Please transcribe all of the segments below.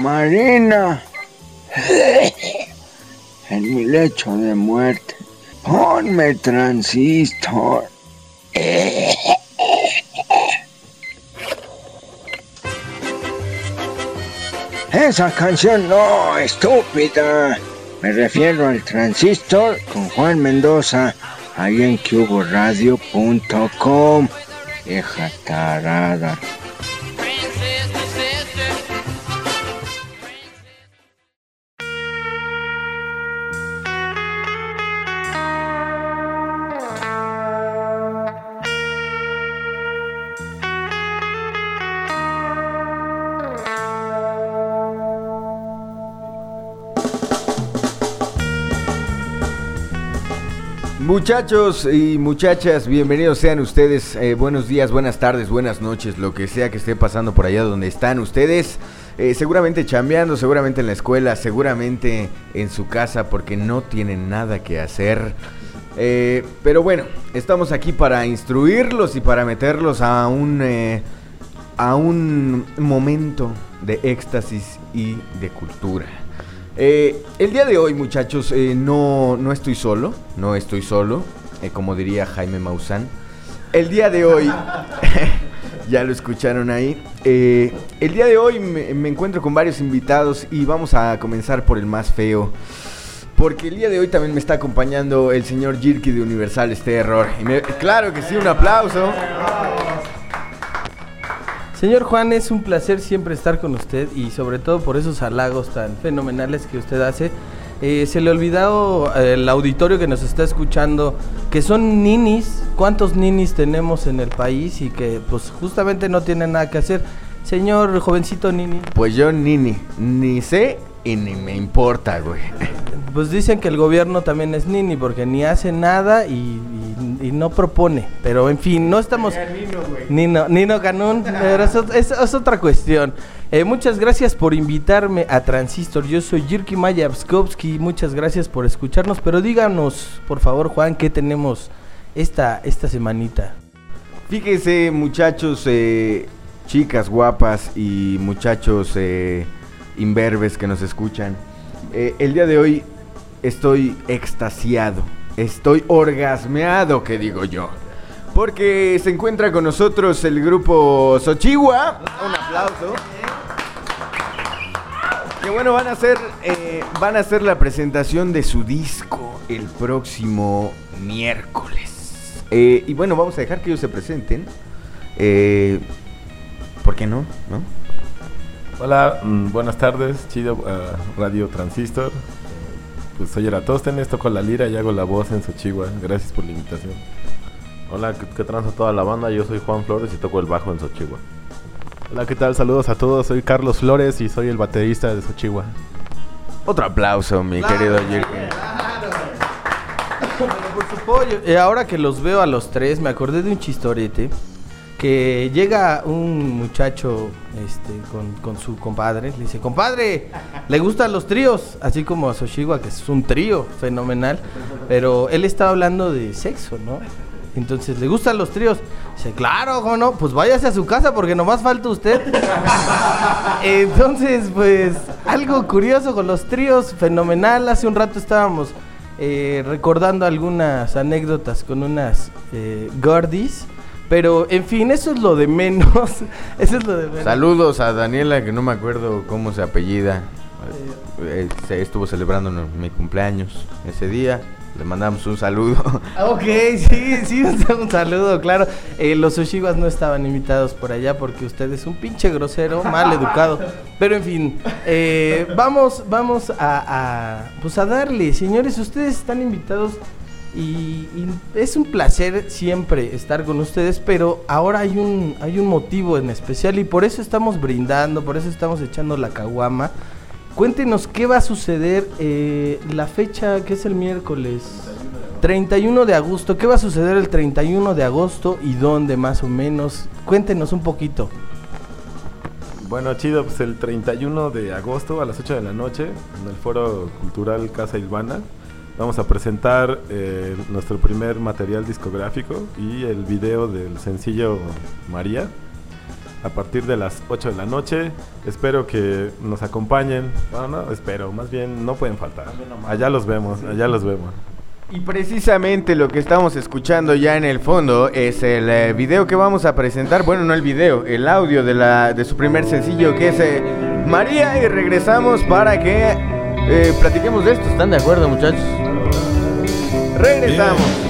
Marina, en mi lecho de muerte, ponme transistor. Esa canción no, estúpida. Me refiero al transistor con Juan Mendoza, ahí en cuboradio.com. Vieja tarada. Muchachos y muchachas, bienvenidos sean ustedes. Eh, buenos días, buenas tardes, buenas noches, lo que sea que esté pasando por allá donde están ustedes. Eh, seguramente chambeando, seguramente en la escuela, seguramente en su casa porque no tienen nada que hacer. Eh, pero bueno, estamos aquí para instruirlos y para meterlos a un, a un momento de éxtasis y de cultura. Eh, el día de hoy, muchachos, eh, no, no estoy solo, no estoy solo, eh, como diría Jaime Maussan. El día de hoy, ya lo escucharon ahí, el día de hoy me, encuentro con varios invitados y vamos a comenzar por el más feo. Porque el día de hoy también me está acompañando el señor Jirky de Universal Terror. Y claro que sí, un aplauso. Señor Juan, es un placer siempre estar con usted y sobre todo por esos halagos tan fenomenales que usted hace. Eh, se le ha olvidado el auditorio que nos está escuchando que son ninis. ¿Cuántos ninis tenemos en el país y que pues justamente no tienen nada que hacer? Señor jovencito nini. Pues yo nini, ni sé y ni me importa, güey. Pues dicen que el gobierno también es nini porque ni hace nada y, no propone. Pero en fin, no estamos... Nino, Nino Canún, pero es, es, otra cuestión. Eh, muchas gracias por invitarme a Transistor. Yo soy Jirki Mayavskovsky. Muchas gracias por escucharnos. Pero díganos, por favor, Juan, ¿qué tenemos esta, esta semanita? Fíjense, muchachos, eh, chicas guapas y muchachos... Eh, imberbes que nos escuchan. Eh, el día de hoy estoy extasiado, estoy orgasmeado, que digo yo. Porque se encuentra con nosotros el grupo Sochiwa. Un aplauso. Que bueno, van a hacer, eh, van a hacer la presentación de su disco el próximo miércoles. Eh, y bueno, vamos a dejar que ellos se presenten. ¿Por qué no? ¿No? Hola, mm, buenas tardes, chido uh, Radio Transistor. Pues soy Eratóstenes, toco la lira y hago la voz en Sochigua. Gracias por la invitación. Hola, ¿qué, transa toda la banda? Yo soy Juan Flores y toco el bajo en Sochigua. Hola, ¿qué tal? Saludos a todos. Soy Carlos Flores y soy el baterista de Sochigua. Otro aplauso, mi querido Jürgen. Por su ahora que los veo a los tres, me acordé de un chistorete que llega un muchacho este, con, su compadre, le dice, compadre, ¿le gustan los tríos? Así como a Soshiwa, que es un trío fenomenal, pero él estaba hablando de sexo, ¿no? Entonces, ¿le gustan los tríos? Dice, claro, ¿cómo no? Pues váyase a su casa porque nomás falta usted. Entonces, pues, algo curioso con los tríos, fenomenal. Hace un rato estábamos eh, recordando algunas anécdotas con unas eh, gordis pero, en fin, eso es lo de menos. eso es lo de menos. Saludos a Daniela, que no me acuerdo cómo se apellida. Eh, se estuvo celebrando mi cumpleaños ese día. Le mandamos un saludo. Ok, sí, sí, un saludo, claro. Eh, los Oshiwas no estaban invitados por allá porque usted es un pinche grosero, mal educado. Pero en fin, eh, vamos, vamos a, a, pues a darle, señores, ustedes están invitados y, es un placer siempre estar con ustedes, pero ahora hay un, hay un motivo en especial y por eso estamos brindando, por eso estamos echando la caguama. Cuéntenos qué va a suceder eh, la fecha que es el miércoles 31 de agosto. ¿Qué va a suceder el 31 de agosto y dónde más o menos? Cuéntenos un poquito. Bueno, chido, pues el 31 de agosto a las 8 de la noche en el Foro Cultural Casa Ilvana Vamos a presentar eh, nuestro primer material discográfico y el video del sencillo María. a partir de las 8 de la noche. Espero que nos acompañen. Bueno, no, espero, más bien no pueden faltar. Allá los vemos, allá los vemos. Y precisamente lo que estamos escuchando ya en el fondo es el eh, video que vamos a presentar. Bueno, no el video, el audio de, la, de su primer sencillo que es eh, María. Y regresamos para que eh, platiquemos de esto. ¿Están de acuerdo, muchachos? Regresamos.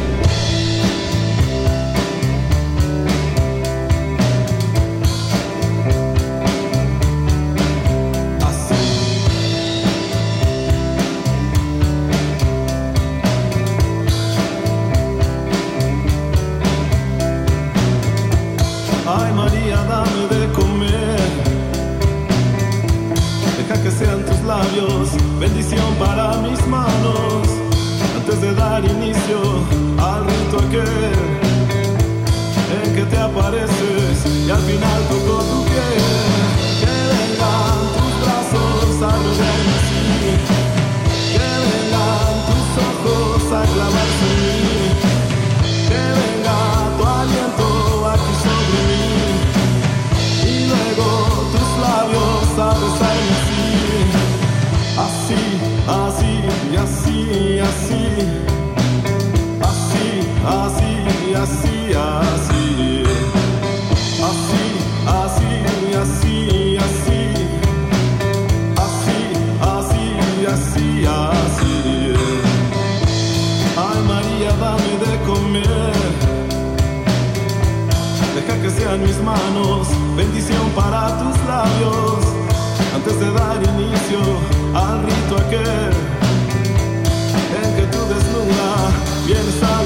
Así. Ay María, dame de comer. Deja que sean mis manos bendición para tus labios. Antes de dar inicio al rito aquel en que tú desnuda vienes a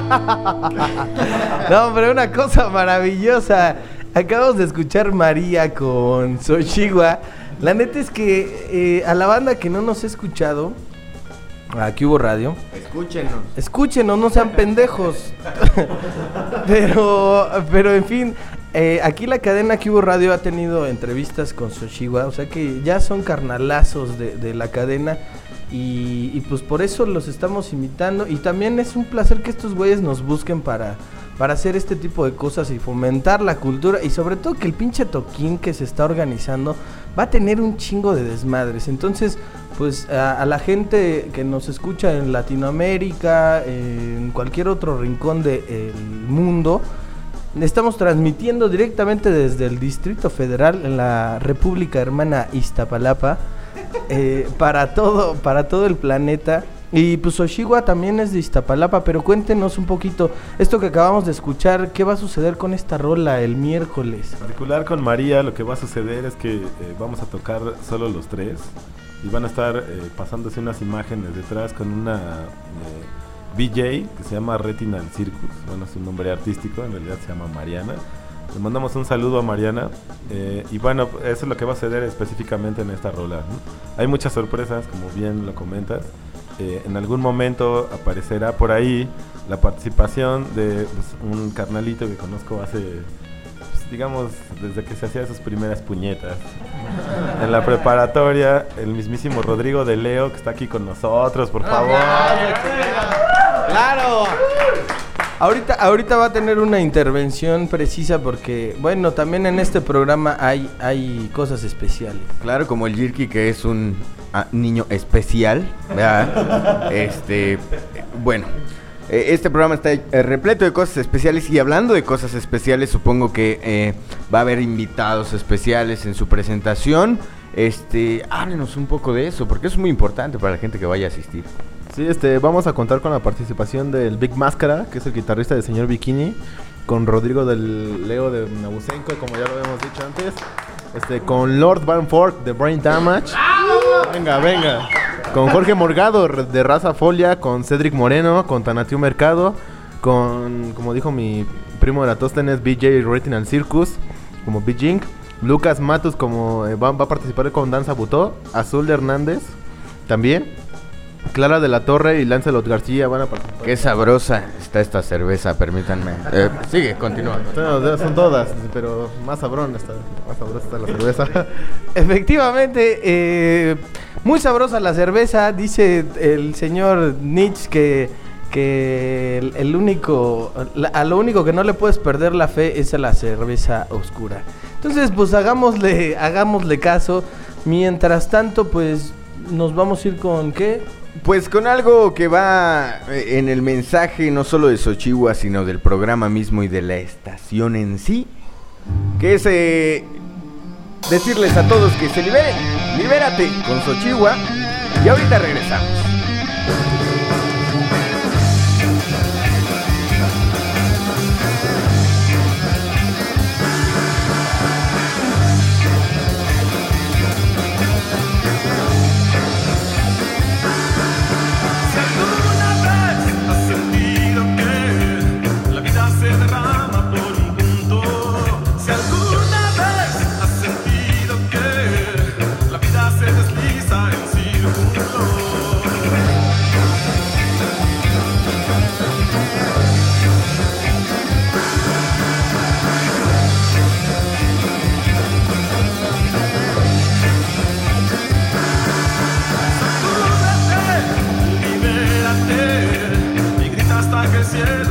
No, pero una cosa maravillosa. Acabamos de escuchar María con Xochigua. La neta es que eh, a la banda que no nos ha escuchado, aquí hubo radio, Escúchenos. escúchenos, no sean pendejos. pero, pero en fin, eh, aquí la cadena que hubo radio ha tenido entrevistas con Xochigua, o sea que ya son carnalazos de, de la cadena. Y, pues por eso los estamos imitando. Y también es un placer que estos güeyes nos busquen para, para hacer este tipo de cosas y fomentar la cultura. Y sobre todo que el pinche toquín que se está organizando va a tener un chingo de desmadres. Entonces, pues a, a la gente que nos escucha en Latinoamérica, en cualquier otro rincón del mundo, estamos transmitiendo directamente desde el Distrito Federal en la República Hermana Iztapalapa. Eh, para todo para todo el planeta Y pues Oshiwa también es de Iztapalapa, pero cuéntenos un poquito, esto que acabamos de escuchar, ¿qué va a suceder con esta rola el miércoles? En particular con María, lo que va a suceder es que eh, vamos a tocar solo los tres y van a estar eh, pasándose unas imágenes detrás con una eh, VJ que se llama Retinal Circus. Bueno, es un nombre artístico, en realidad se llama Mariana. Le mandamos un saludo a Mariana. eh, y bueno, eso es lo que va a suceder específicamente en esta rola. Hay muchas sorpresas, como bien lo comentas. Eh, en algún momento aparecerá por ahí la participación de pues, un carnalito que conozco hace, pues, digamos, desde que se hacía sus primeras puñetas. En la preparatoria, el mismísimo Rodrigo de Leo, que está aquí con nosotros, por favor. ¡Claro! Ahorita, ahorita va a tener una intervención precisa porque, bueno, también en este programa hay, hay cosas especiales. Claro, como el Jirki, que es un ah, niño especial. ¿verdad? este, bueno, eh, este programa está eh, repleto de cosas especiales. Y hablando de cosas especiales, supongo que eh, va a haber invitados especiales en su presentación. Este, háblenos un poco de eso, porque es muy importante para la gente que vaya a asistir. Sí, este, vamos a contar con la participación del Big Máscara, que es el guitarrista del señor Bikini, con Rodrigo del Leo de Nabucenco, como ya lo habíamos dicho antes, este, con Lord Van Fork de Brain Damage. Venga, venga. Con Jorge Morgado de Raza Folia, con Cedric Moreno, con Tanatiu Mercado, con, como dijo mi primo de la Tóstenes, BJ Retinal Circus, como Bijing. Lucas Matus como eh, va, va a participar con Danza Butó, Azul de Hernández también. Clara de la Torre y Lancelot García van a participar. Qué sabrosa está esta cerveza, permítanme. Eh, sigue, continúa. No, son todas, pero más sabrón está, más sabrosa está la cerveza. Efectivamente, eh, muy sabrosa la cerveza, dice el señor Nietzsche que, que el, el único, la- a lo único que no le puedes perder la fe es a la cerveza oscura. Entonces, pues hagámosle, hagámosle caso. Mientras tanto, pues nos vamos a ir con qué? Pues con algo que va eh, en el mensaje no solo de Xochihua, sino del programa mismo y de la estación en sí, que es eh, decirles a todos que se liberen, libérate con Xochihua y ahorita regresamos. ciel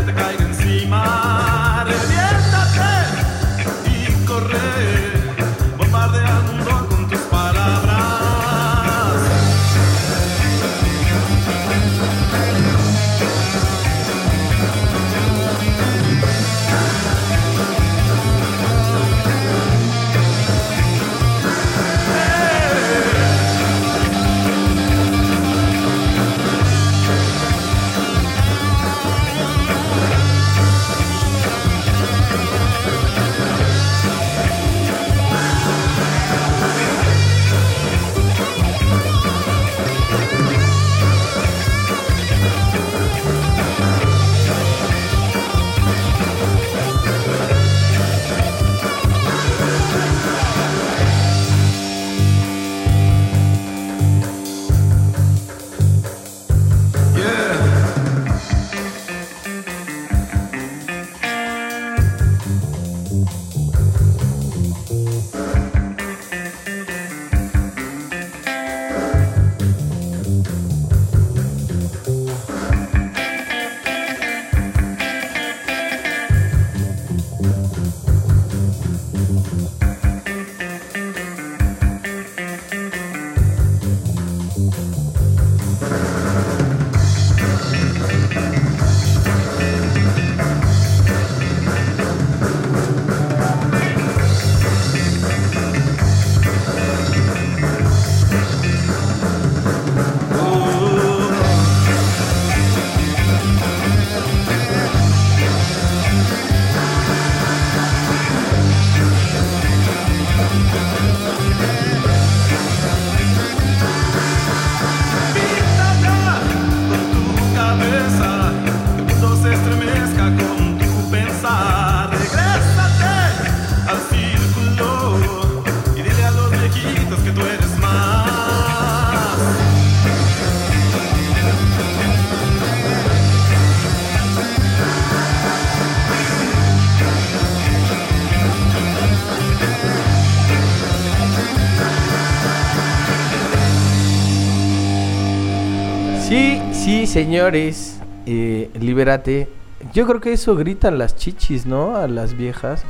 Señores, eh, libérate. Yo creo que eso gritan las chichis, ¿no? A las viejas.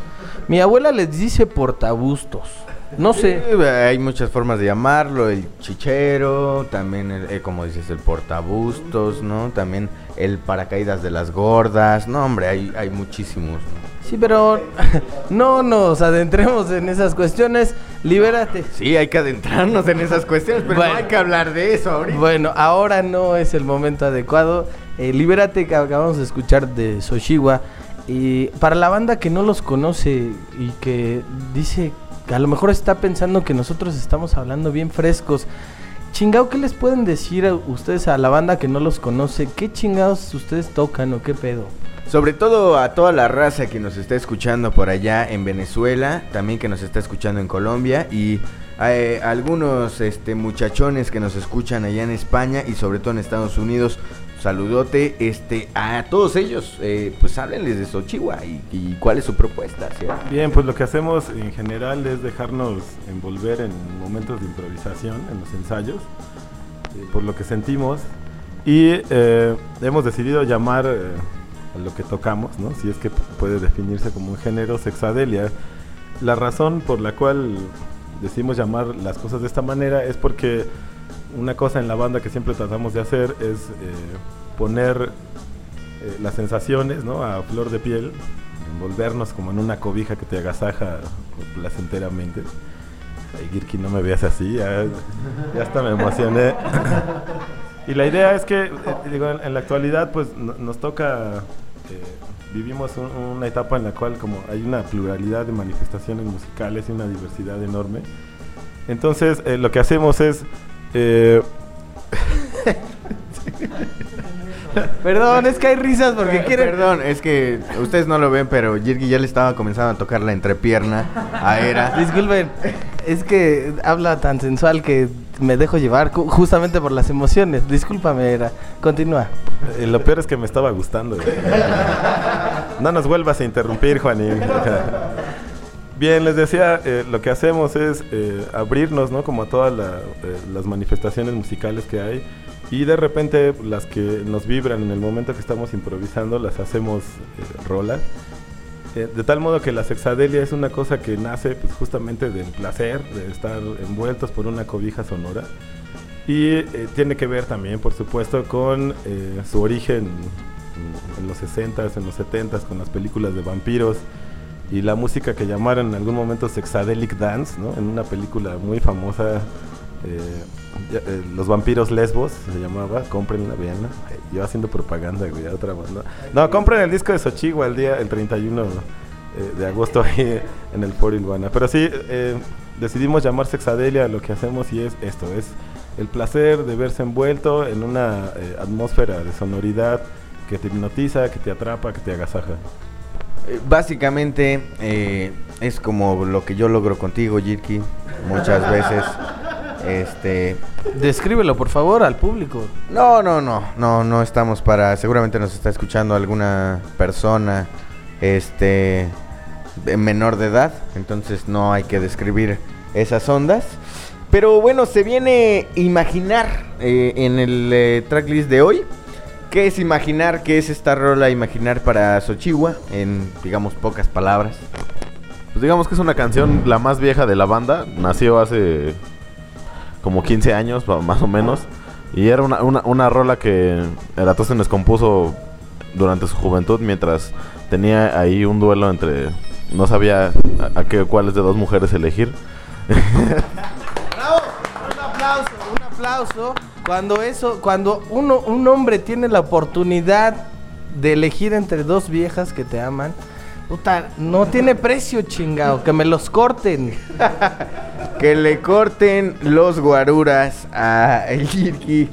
Mi abuela les dice portabustos. No sé. Hay muchas formas de llamarlo, el chichero, también, el, eh, como dices, el portabustos, ¿no? También el paracaídas de las gordas, no, hombre, hay, hay muchísimos. ¿no? Sí, pero no nos adentremos en esas cuestiones. Libérate. Sí, hay que adentrarnos en esas cuestiones, pero Bueno. no hay que hablar de eso ahorita. Bueno, ahora no es el momento adecuado. Eh, libérate que acabamos de escuchar de Soshiwa. Y para la banda que no los conoce y que dice que a lo mejor está pensando que nosotros estamos hablando bien frescos. Chingado, ¿qué les pueden decir a ustedes a la banda que no los conoce? ¿Qué chingados ustedes tocan o qué pedo? Sobre todo a toda la raza que nos está escuchando por allá en Venezuela, también que nos está escuchando en Colombia y eh, algunos este, muchachones que nos escuchan allá en España y sobre todo en Estados Unidos. Saludote este, a todos ellos, eh, pues háblenles de Xochihua y, y cuál es su propuesta. ¿sí? Bien, pues lo que hacemos en general es dejarnos envolver en momentos de improvisación, en los ensayos, eh, por lo que sentimos. Y eh, hemos decidido llamar lo que tocamos, ¿no? si es que puede definirse como un género, sexadelia. La razón por la cual decidimos llamar las cosas de esta manera es porque una cosa en la banda que siempre tratamos de hacer es eh, poner eh, las sensaciones ¿no? a flor de piel, envolvernos como en una cobija que te agasaja placenteramente. Ay, Girky, no me veas así, ya, ya hasta me emocioné. y la idea es que, eh, digo, en, la actualidad, pues no- nos toca, eh, vivimos un- una etapa en la cual como hay una pluralidad de manifestaciones musicales y una diversidad enorme. Entonces, eh, lo que hacemos es... eh, Perdón, es que hay risas porque quieren... Perdón, es que ustedes no lo ven, pero Jirgi ya le estaba comenzando a tocar la entrepierna a Era. Disculpen, es que habla tan sensual que me dejo llevar ju- justamente por las emociones. Discúlpame, era. Continúa. Eh, lo peor es que me estaba gustando. no nos vuelvas a interrumpir, Juanín. Bien, les decía, eh, lo que hacemos es eh, abrirnos, ¿no? Como a todas la- eh, las manifestaciones musicales que hay. Y de repente las que nos vibran en el momento que estamos improvisando, las hacemos eh, rola. De tal modo que la sexadelia es una cosa que nace pues, justamente del placer, de estar envueltos por una cobija sonora. Y eh, tiene que ver también, por supuesto, con eh, su origen en, en los 60s, en los 70s, con las películas de vampiros y la música que llamaron en algún momento Sexadelic Dance, ¿no? En una película muy famosa, eh, eh, Los vampiros lesbos, se llamaba, comprenla, veanla. Ay, Yo haciendo propaganda, güey, otra banda. No, compren el disco de Xochigua el día, el 31 eh, de agosto ahí en el Foro Ilvana. Pero sí, eh, decidimos llamar Sexadelia lo que hacemos y es esto, es el placer de verse envuelto en una atmósfera de sonoridad que te hipnotiza, que te atrapa, que te agasaja. Básicamente es como lo que yo logro contigo, Jirki, muchas veces. Este, Descríbelo, por favor, al público. no, no, no, no, no estamos para. Seguramente nos está escuchando alguna persona, este, de menor de edad, entonces no hay que describir esas ondas. Pero bueno, se viene imaginar eh, en el eh, tracklist de hoy. ¿Qué es imaginar? ¿Qué es esta rola imaginar para Xochihua? En, digamos, pocas palabras. Pues digamos que es una canción la más vieja de la banda. Nació hace como 15 años, más o menos. Y era una, una, una rola que Eratosthenes compuso durante su juventud mientras tenía ahí un duelo entre... No sabía a, a qué, cuáles de dos mujeres elegir. Bravo, un aplauso, un aplauso. Cuando eso, cuando uno, un hombre tiene la oportunidad de elegir entre dos viejas que te aman, puta, no tiene precio, chingado, que me los corten. Que le corten los guaruras a Yirki.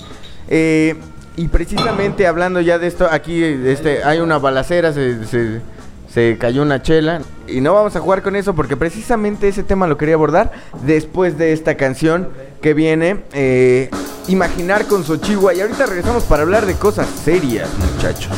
Eh, y precisamente hablando ya de esto, aquí este, hay una balacera, se, se- cayó una chela. Y no vamos a jugar con eso porque precisamente ese tema lo quería abordar después de esta canción que viene. eh, Imaginar con Xochihua. Y ahorita regresamos para hablar de cosas serias, muchachos.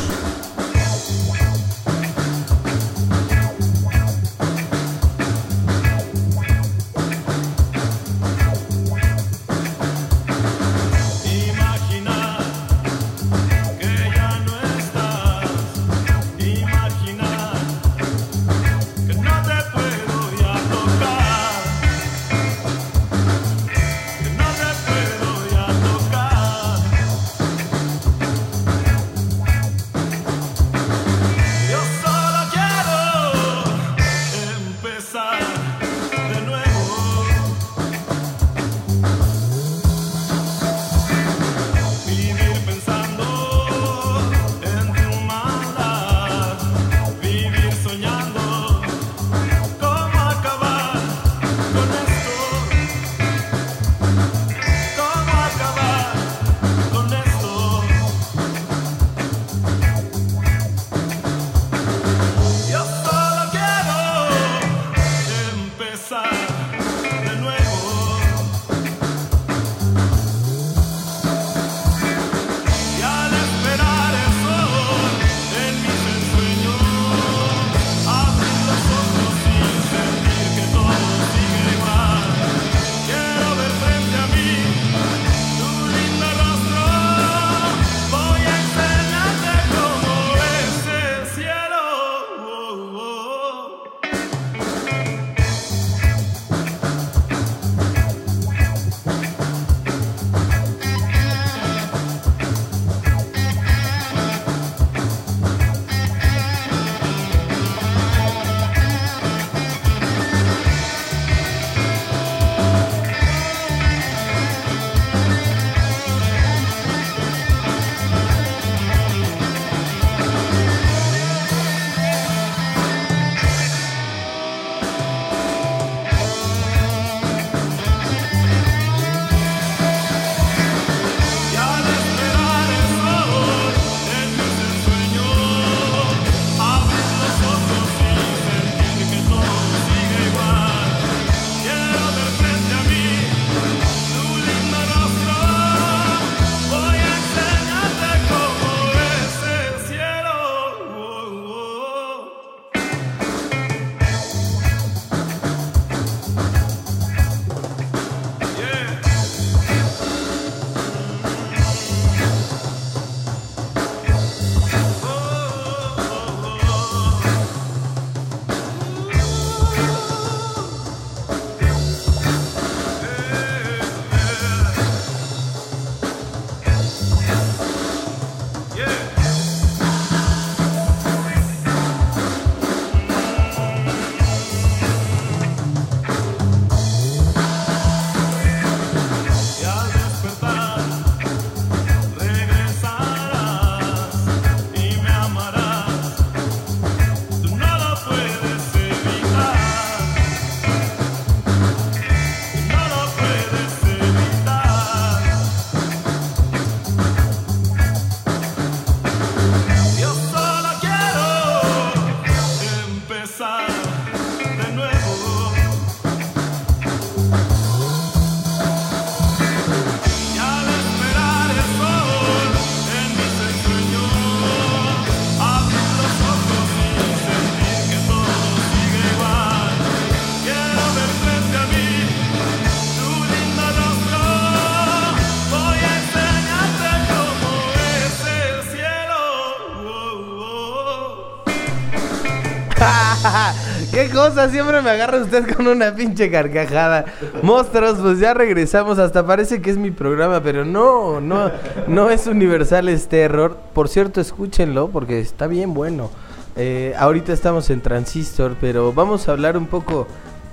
¿Qué cosa? Siempre me agarra usted con una pinche carcajada. Monstruos, pues ya regresamos. Hasta parece que es mi programa, pero no, no, no es Universal este error. Por cierto, escúchenlo porque está bien bueno. Eh, ahorita estamos en Transistor, pero vamos a hablar un poco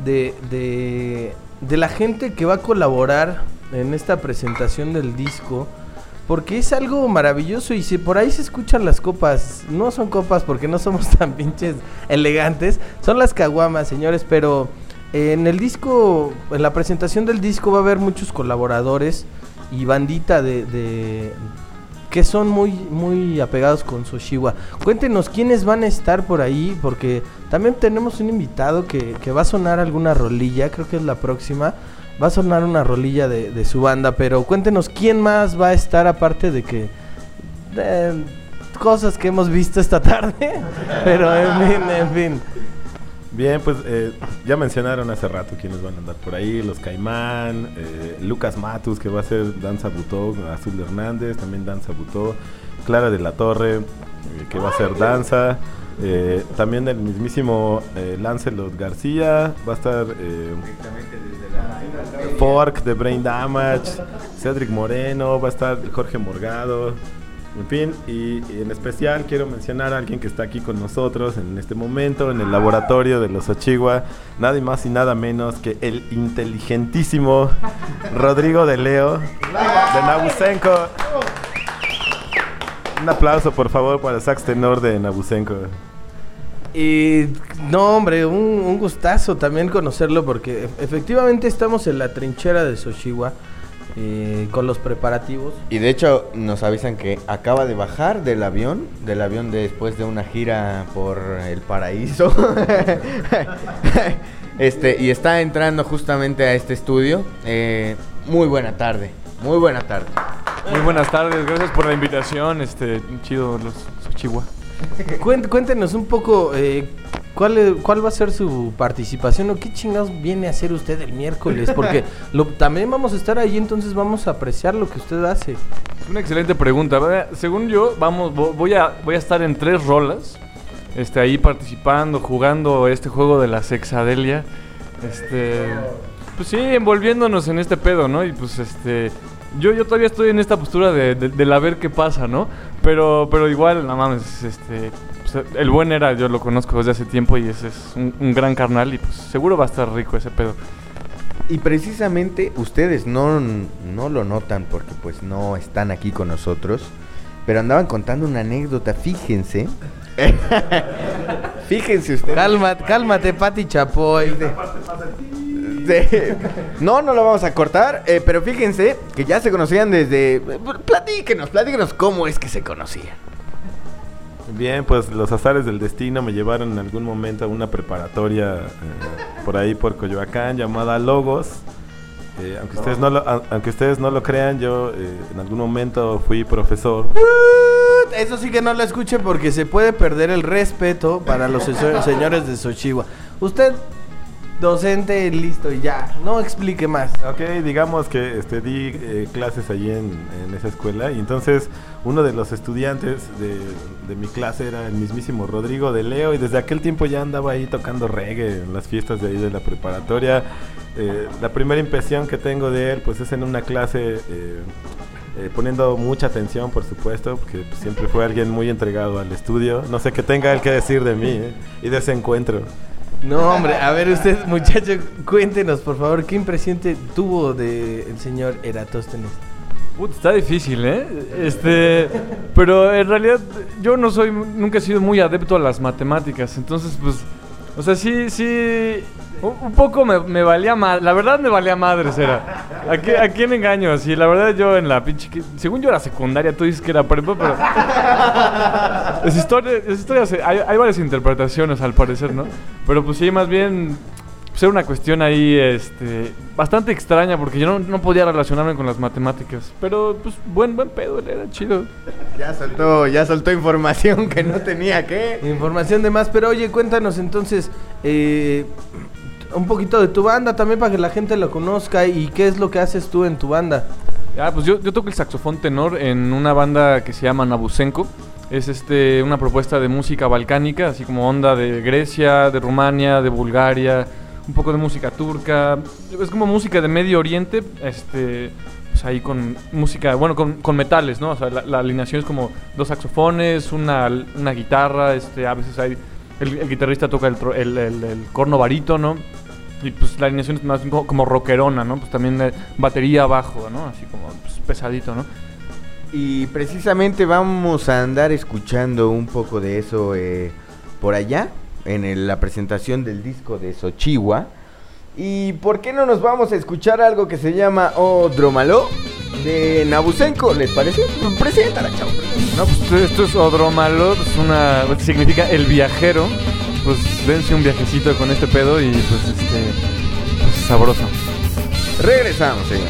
de, de, de la gente que va a colaborar en esta presentación del disco. Porque es algo maravilloso y si por ahí se escuchan las copas, no son copas porque no somos tan pinches elegantes, son las caguamas, señores, pero en el disco, en la presentación del disco va a haber muchos colaboradores y bandita de, de- que son muy muy apegados con Soshiwa. Cuéntenos quiénes van a estar por ahí porque también tenemos un invitado que, que va a sonar alguna rolilla, creo que es la próxima. Va a sonar una rolilla de, de su banda, pero cuéntenos quién más va a estar aparte de que... de cosas que hemos visto esta tarde. Pero en fin, en fin. Bien, pues eh, ya mencionaron hace rato quiénes van a andar por ahí, los Caimán, eh, Lucas Matus que va a ser Danza Butó, Azul Hernández, también Danza Butó, Clara de la Torre eh, que va a ser Danza, eh, también el mismísimo eh, Lancelot García, va a estar eh, Fork de Brain Damage, Cedric Moreno, va a estar Jorge Morgado, en fin, y, en especial quiero mencionar a alguien que está aquí con nosotros en este momento, en el laboratorio de los Ochigua, nada más y nada menos que el inteligentísimo Rodrigo de Leo, de Nabucenco. Un aplauso, por favor, para el sax tenor de Nabucenco. Y no, hombre, un, un gustazo también conocerlo porque efectivamente estamos en la trinchera de Soshiwa eh, con los preparativos. Y de hecho nos avisan que acaba de bajar del avión, del avión después de una gira por el paraíso. este, y está entrando justamente a este estudio. Eh, muy buena tarde, muy buena tarde. Muy buenas tardes, gracias por la invitación. Este, chido los Xochihua. Cuéntenos un poco eh, ¿cuál, es- cuál va a ser su participación o qué chingados viene a hacer usted el miércoles. Porque lo- también vamos a estar ahí, entonces vamos a apreciar lo que usted hace. Una excelente pregunta. Según yo, vamos, vo- voy a, voy a estar en tres rolas. Este, ahí participando, jugando este juego de la sexadelia. Este. Pues sí, envolviéndonos en este pedo, ¿no? Y pues este. Yo, yo todavía estoy en esta postura de, de, de la ver qué pasa, ¿no? Pero, pero igual, no mames, este. pues, el buen era, yo lo conozco desde hace tiempo y ese es un, un gran carnal y pues seguro va a estar rico ese pedo. Y precisamente ustedes no, no lo notan porque pues no están aquí con nosotros, pero andaban contando una anécdota, fíjense. fíjense ustedes. Cálmate, cálmate, Pati Chapoy. De- No, no lo vamos a cortar, eh, pero fíjense que ya se conocían desde... Platíquenos, platíquenos cómo es que se conocían. Bien, pues los azares del destino me llevaron en algún momento a una preparatoria eh, por ahí por Coyoacán llamada Logos. Eh, aunque, ustedes no lo, aunque ustedes no lo crean, yo eh, en algún momento fui profesor. Eso sí que no lo escuche porque se puede perder el respeto para los se- señores de Xochihua. Usted, docente, listo y ya. No explique más. Ok, digamos que este, di eh, clases allí en, en esa escuela y entonces uno de los estudiantes de, de mi clase era el mismísimo Rodrigo de Leo y desde aquel tiempo ya andaba ahí tocando reggae en las fiestas de ahí de la preparatoria. Eh, la primera impresión que tengo de él pues es en una clase eh, poniendo mucha atención por supuesto, porque siempre fue alguien muy entregado al estudio. No sé qué tenga él que decir de mí y de ese encuentro. No, hombre, a ver usted, muchacho, cuéntenos, por favor, qué impresión te tuvo del el señor Eratóstenes. Puta, está difícil, ¿eh? Este, pero en realidad yo no soy, nunca he sido muy adepto a las matemáticas, entonces pues, o sea, sí, sí, un, poco me, valía madre, la verdad me valía madres era. ¿A, ¿A quién engaño? Así, la verdad yo en la pinche, según yo era secundaria, tú dices que era prepa, pero... Es historia, hay varias interpretaciones al parecer, ¿no? Pero pues sí, más bien pues, era una cuestión ahí este, bastante extraña porque yo no, no podía relacionarme con las matemáticas. Pero pues buen, buen pedo, él era chido. Ya soltó, ya soltó información que no tenía que. Información de más, pero oye, cuéntanos entonces eh, un poquito de tu banda también para que la gente lo conozca y qué es lo que haces tú en tu banda. Ah, pues yo, yo toco el saxofón tenor en una banda que se llama Nabucenco. Es este una propuesta de música balcánica, así como onda de Grecia, de Rumania, de Bulgaria, un poco de música turca. Es como música de Medio Oriente, este pues ahí con música, bueno, con, con metales, ¿no? O sea, la, alineación es como dos saxofones, una, una guitarra, este, a veces hay el, guitarrista toca el, el, el- corno barito, Y pues la alineación es más como, como rockerona, ¿no? Pues también eh, batería abajo, ¿no? Así como pues, pesadito, ¿no? Y precisamente vamos a andar escuchando un poco de eso eh, por allá, en el- la presentación del disco de Xochihua. ¿Y por qué no nos vamos a escuchar algo que se llama Odromaló de Nabusenko? ¿Les parece? Preséntala, chavo. No, pues esto- es Odromalot, es una, significa el viajero. Pues dense un viajecito con este pedo y pues este, pues, sabroso. Regresamos, señor.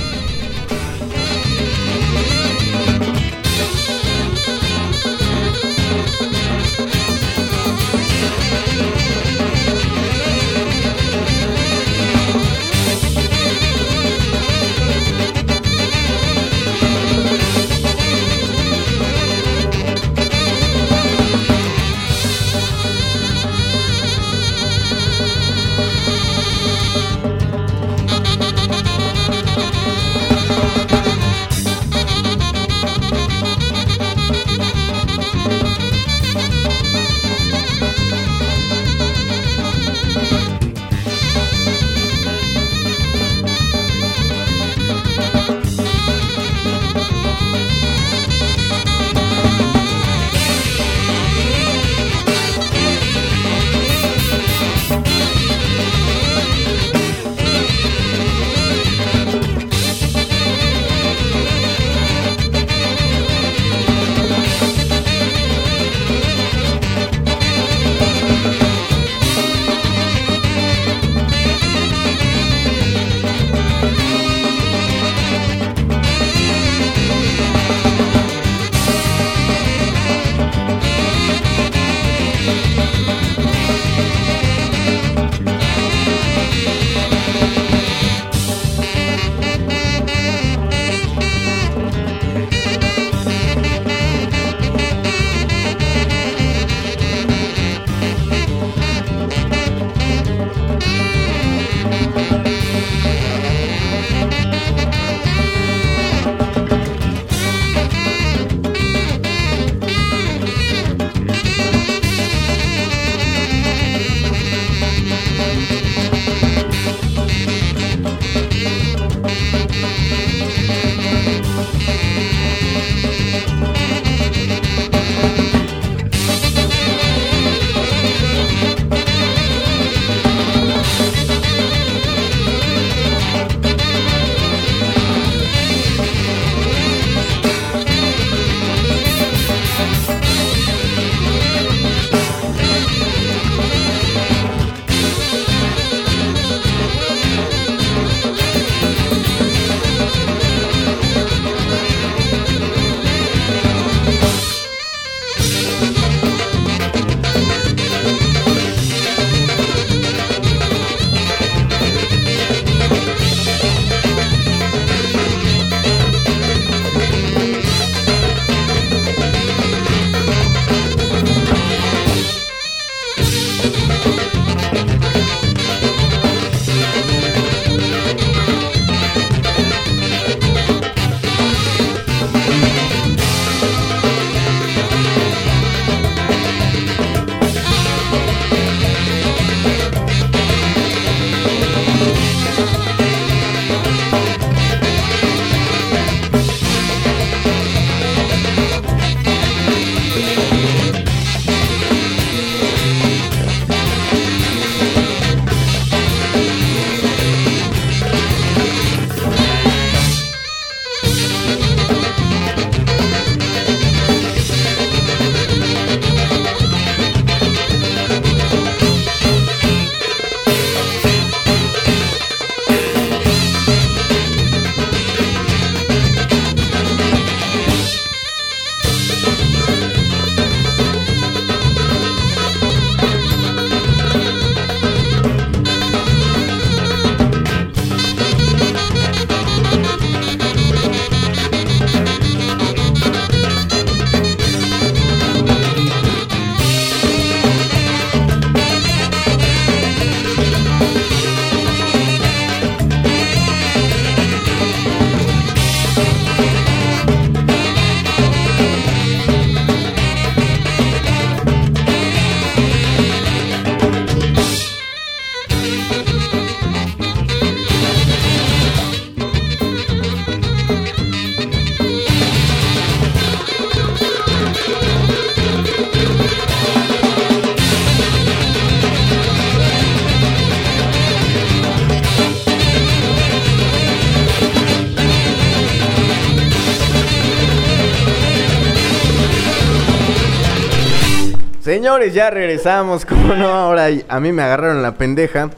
Señores, ya regresamos. Como no, ahora a mí me agarraron la pendeja.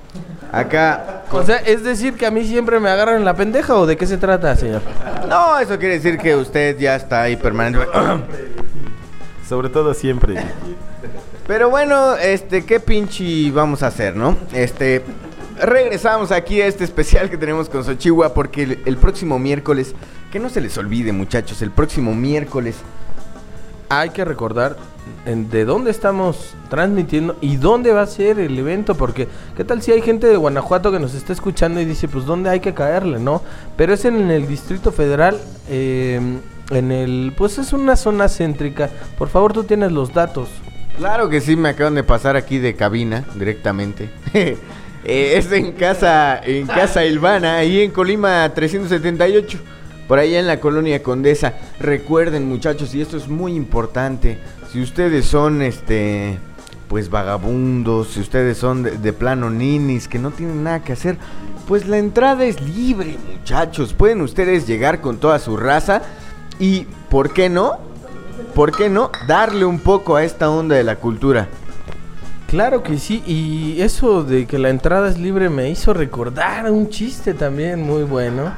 Acá. O sea, es decir que a mí siempre me agarran la pendeja o de qué se trata, señor. No, eso quiere decir que usted ya está ahí permanente. Sobre todo siempre. Pero bueno, este, qué pinche vamos a hacer, ¿no? Este, regresamos aquí a este especial que tenemos con Xochihua porque el, el próximo miércoles, que no se les olvide muchachos, el próximo miércoles, Hay que recordar en- de dónde estamos transmitiendo y dónde va a ser el evento, porque qué tal si hay gente de Guanajuato que nos está escuchando y dice, pues dónde hay que caerle, ¿no? Pero es en el Distrito Federal, eh, en el, pues es una zona céntrica. Por favor, tú tienes los datos. Claro que sí, me acaban de pasar aquí de cabina directamente. Eh, es en casa, en casa Ilvana, ahí en Colima 378, por allá en la colonia Condesa. Recuerden, muchachos, y esto es muy importante, si ustedes son este pues vagabundos, si ustedes son de, de plano ninis que no tienen nada que hacer, pues la entrada es libre, muchachos. Pueden ustedes llegar con toda su raza y ¿por qué no? ¿Por qué no darle un poco a esta onda de la cultura? Claro que sí, y eso de que la entrada es libre me hizo recordar un chiste también muy bueno.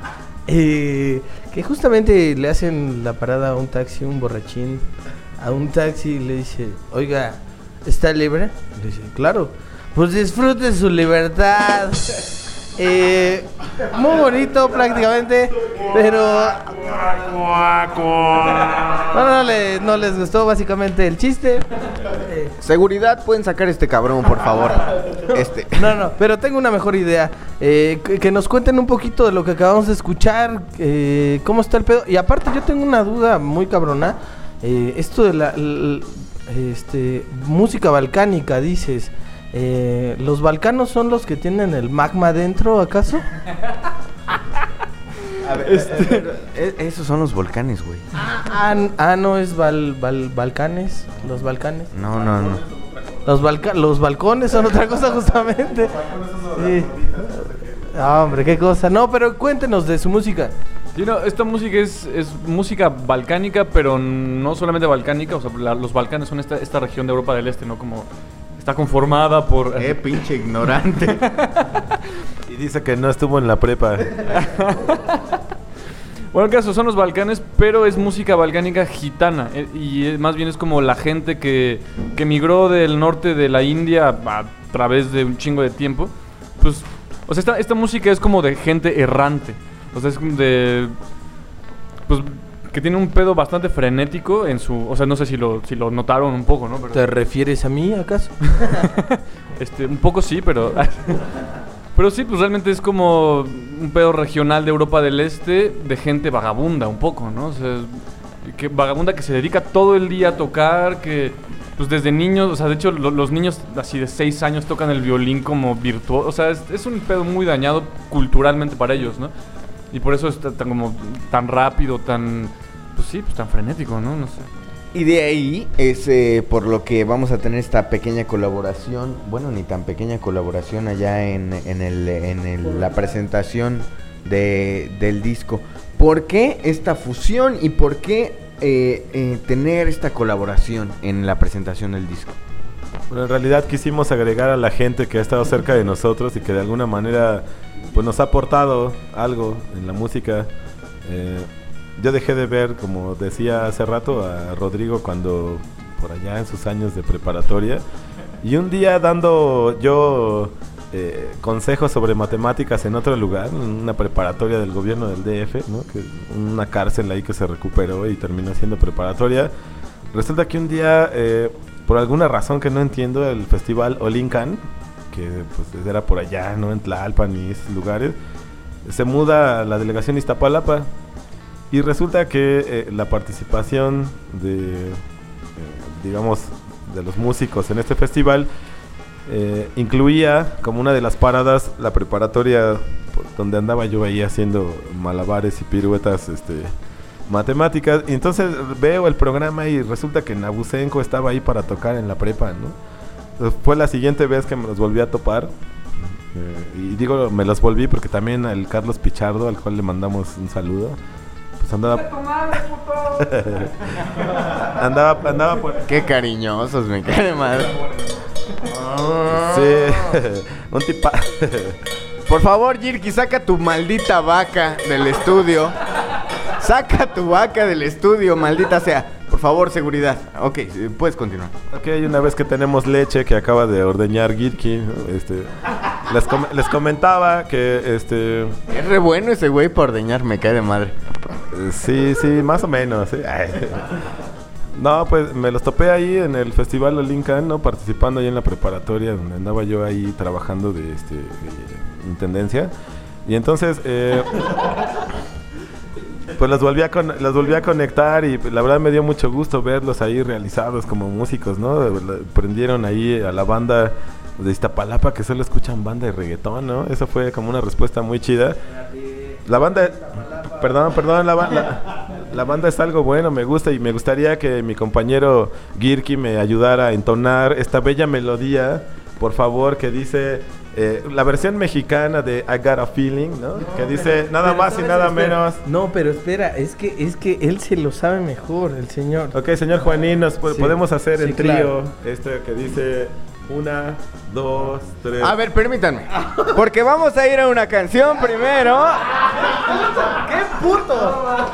eh, que justamente le hacen la parada a un taxi, un borrachín, a un taxi y le dice, oiga, ¿está libre? Le dice, claro, pues disfrute su libertad. Eh, muy bonito prácticamente, pero no, no, le- no les gustó básicamente el chiste. Eh, Seguridad, pueden sacar este cabrón, por favor. Este. No, no, pero tengo una mejor idea. Eh, que, que nos cuenten un poquito de lo que acabamos de escuchar, eh, cómo está el pedo. Y aparte yo tengo una duda muy cabrona. Eh, esto de la l- este, música balcánica, dices. Eh, ¿Los balcanos son los que tienen el magma dentro, acaso? E- Esos son los volcanes, güey. Ah, n- ah, no es Bal, Bal- Balcanes, los Balcanes. No, no, no. Los, balca- los balcones son otra cosa justamente. Sí. Ah, hombre, qué cosa. No, pero cuéntenos de su música. Sí, no, esta música es, es música balcánica, pero no solamente balcánica, o sea, la- los Balcanes son esta, esta región de Europa del Este, ¿no? Como está conformada por... Eh, pinche ignorante. Y dice que no estuvo en la prepa. Bueno, el caso son los Balcanes, pero es música balcánica gitana. eh, y eh, más bien es como la gente que, que migró del norte de la India a través de un chingo de tiempo. Pues, o sea, esta, esta música es como de gente errante. O sea, es como de. Pues que tiene un pedo bastante frenético en su. O sea, no sé si lo, si lo notaron un poco, ¿no? Pero, ¿Te refieres a mí, acaso? este, un poco sí, pero. Pero sí, pues realmente es como un pedo regional de Europa del Este de gente vagabunda, un poco, ¿no? O sea, que vagabunda que se dedica todo el día a tocar, que pues desde niños, o sea, de hecho lo- los niños así de 6 años tocan el violín como virtuoso, o sea, es, es un pedo muy dañado culturalmente para ellos, ¿no? Y por eso es ta- tan como tan rápido, tan pues sí, pues tan frenético, ¿no? No sé. Y de ahí es eh, por lo que vamos a tener esta pequeña colaboración, bueno, ni tan pequeña colaboración allá en, en, el, en el- la presentación de, del disco. ¿Por qué esta fusión y por qué eh, eh, tener esta colaboración en la presentación del disco? Bueno, en realidad quisimos agregar a la gente que ha estado cerca de nosotros y que de alguna manera pues nos ha aportado algo en la música. Eh, yo dejé de ver, como decía hace rato, a Rodrigo cuando por allá en sus años de preparatoria. Y un día dando yo eh, consejos sobre matemáticas en otro lugar, en una preparatoria del gobierno del DF, ¿no? que una cárcel ahí que se recuperó y terminó siendo preparatoria. Resulta que un día, eh, por alguna razón que no entiendo, el festival Olincan, que pues era por allá, ¿no? En Tlalpan y esos lugares, se muda a la delegación Iztapalapa. Y resulta que eh, la participación de, eh, digamos, de los músicos en este festival eh, incluía como una de las paradas la preparatoria donde andaba yo ahí haciendo malabares y piruetas este, matemáticas. Y entonces veo el programa y resulta que Nabucenco estaba ahí para tocar en la prepa, ¿no? Fue la siguiente vez que me los volví a topar. Y digo, me los volví porque también al Carlos Pichardo, al cual le mandamos un saludo, pues andaba... andaba, andaba por... Qué cariñosos, me cae madre. Sí, un tipa... Por favor, Jirki, saca tu maldita vaca del estudio. Saca tu vaca del estudio, maldita sea. Por favor, seguridad. Ok, puedes continuar. Ok, una vez que tenemos leche que acaba de ordeñar Gitki, este, les, com- les comentaba que, este, Es re bueno ese güey por ordeñar, me cae de madre. sí, sí, más o menos. No, pues me los topé ahí en el Festival Olincan, ¿no? Participando ahí en la preparatoria, donde andaba yo ahí trabajando de, este, de intendencia. Y entonces, eh, pues los volví, a con- los volví a conectar y pues, la verdad me dio mucho gusto verlos ahí realizados como músicos, ¿no? Prendieron ahí a la banda de Iztapalapa que solo escuchan banda de reggaetón, ¿no? Eso fue como una respuesta muy chida. La banda, perdón, perdón, la, la, la banda es algo bueno, me gusta y me gustaría que mi compañero Girky me ayudara a entonar esta bella melodía, por favor, que dice eh, la versión mexicana de I Got a Feeling, ¿no? Que dice nada Pero, más y nada menos. No, pero espera, es que es que él se lo sabe mejor, el señor. Ok, señor Juanín, nos Sí, podemos hacer sí, el trío, claro. este que dice una, dos, tres. A ver, permítanme. Porque vamos a ir a una canción primero. ¡Qué puto!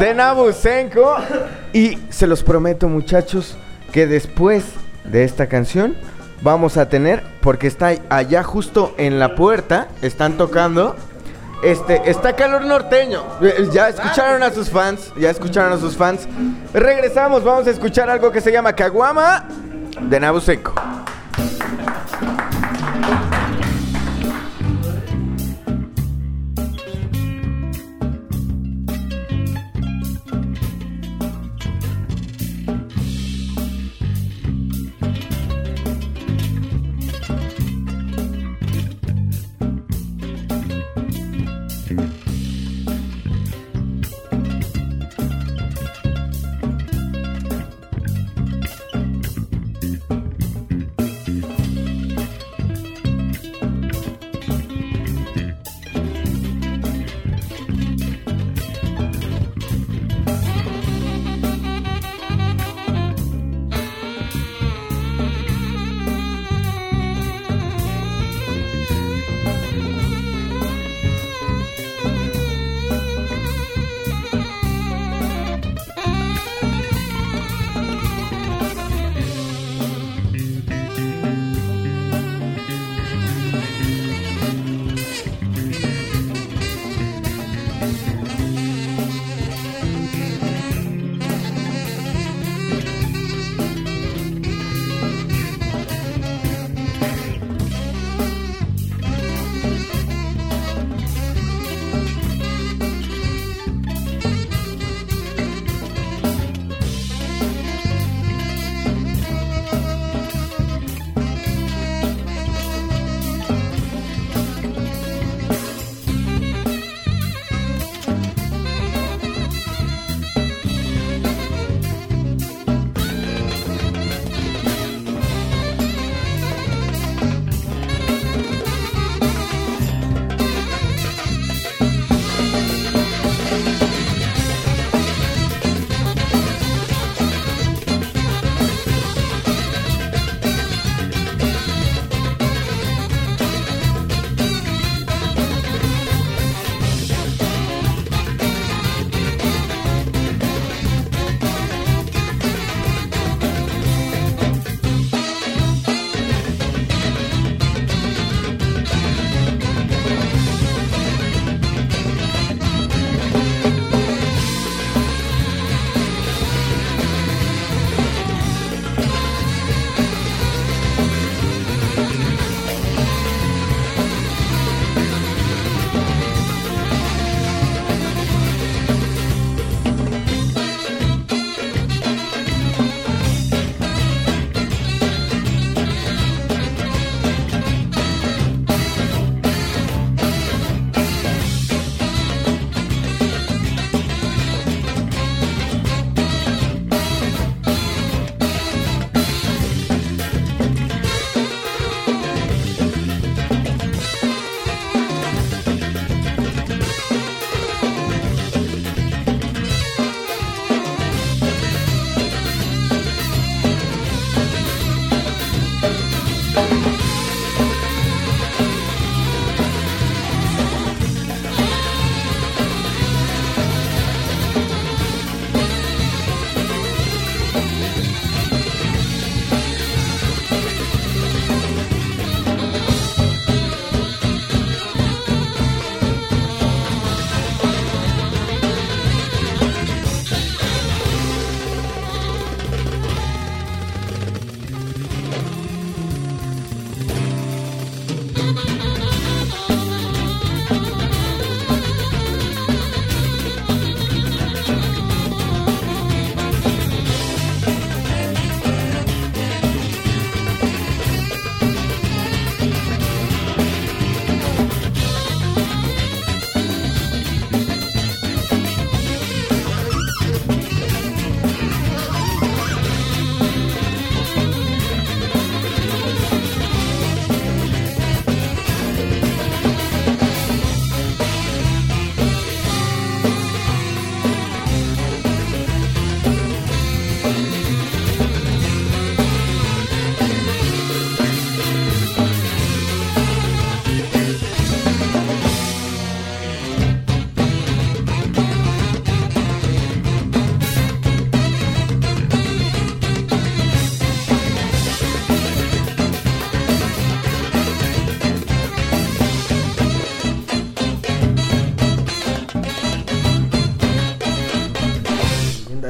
De Nabusenko. Y se los prometo, muchachos, que después de esta canción vamos a tener, porque está allá justo en la puerta, están tocando. Este, está calor norteño. Eh, Ya escucharon a sus fans, ya escucharon a sus fans. Regresamos, vamos a escuchar algo que se llama Caguama de Nabusenko. Thank you.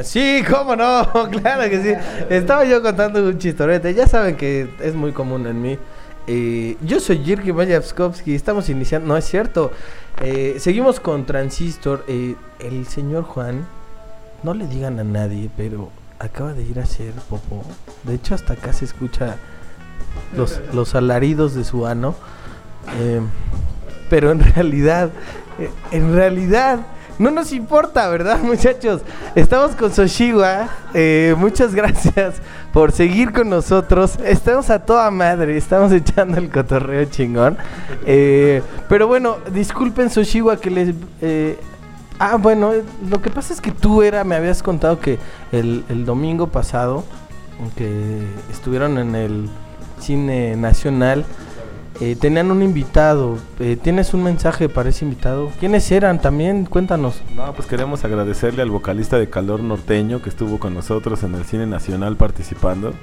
Sí, cómo no, claro que sí. Estaba yo contando un chistorete. Ya saben que es muy común en mí. Eh, yo soy Jirki Mayavskovsky. Estamos iniciando. No es cierto. Eh, seguimos con Transistor. Eh, el señor Juan, no le digan a nadie, pero acaba de ir a hacer popó. De hecho, hasta acá se escucha los, los alaridos de su ano. Pero en realidad, en realidad, no nos importa, ¿verdad, muchachos? Estamos con Soshiwa. eh, muchas gracias por seguir con nosotros. Estamos a toda madre, estamos echando el cotorreo chingón. Eh, pero bueno, disculpen, Soshiwa, que les. eh, ah, bueno, lo que pasa es que tú era, me habías contado que el, el domingo pasado, que estuvieron en el cine nacional. Eh, tenían un invitado. Eh, ¿Tienes un mensaje para ese invitado? ¿Quiénes eran también? Cuéntanos. No, pues queremos agradecerle al vocalista de Calor Norteño que estuvo con nosotros en el Cine Nacional participando.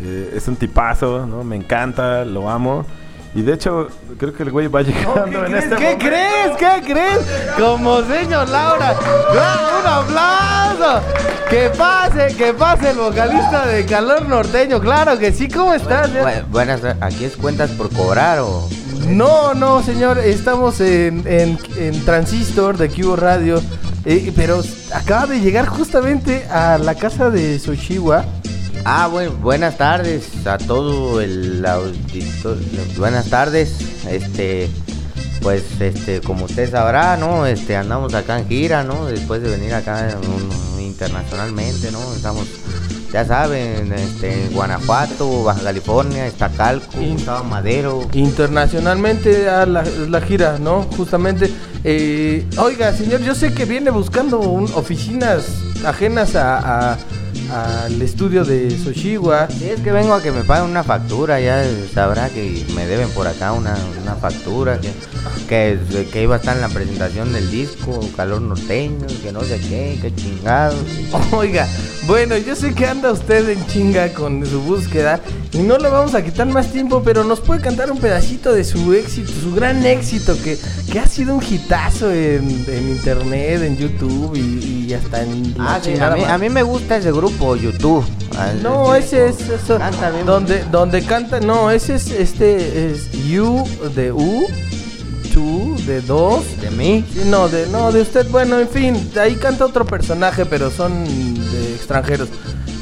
Eh, es un tipazo, ¿no? Me encanta, lo amo. Y de hecho, creo que el güey va llegando en este ¿Qué momento. crees? ¿Qué crees? Como señor Laura. ¡Ah, ¡Un aplauso! Que pase, que pase el vocalista de Calor Norteño. Claro que sí. ¿Cómo estás? Bu- buenas, aquí es cuentas por cobrar o... No, no, señor. Estamos en, en, en Transistor de Cubo Radio. eh, pero acaba de llegar justamente a la casa de Sushiwa. Ah, bueno, buenas tardes a todo el auditorio. Buenas tardes, este, pues, este, como usted sabrá, ¿no? Este, andamos acá en gira, ¿no? Después de venir acá internacionalmente, ¿no? Estamos, ya saben, este, en Guanajuato, Baja California, Estacalco, In- Estado Madero. Internacionalmente a la, la gira, ¿no? Justamente. Eh, oiga, señor, yo sé que viene buscando un- oficinas ajenas a, a- al estudio de Sushiwa. Sí, es que vengo a que me paguen una factura, ya sabrá que me deben por acá una, una factura, que, que, que iba a estar en la presentación del disco, Calor Norteño, que no sé qué, que chingados. Oiga, bueno, yo sé que anda usted en chinga con su búsqueda y no le vamos a quitar más tiempo, pero nos puede cantar un pedacito de su éxito, su gran éxito, que, que ha sido un hitazo en, en internet, en YouTube y, y hasta en Ah, sí, a mí, a mí me gusta ese grupo, YouTube. Ah, No, ese es eso. Canta bien. Donde, donde canta, no, ese es este es You de U, de dos. De mí. Sí, no, de no, de usted, bueno, en fin, ahí canta otro personaje, pero son de extranjeros.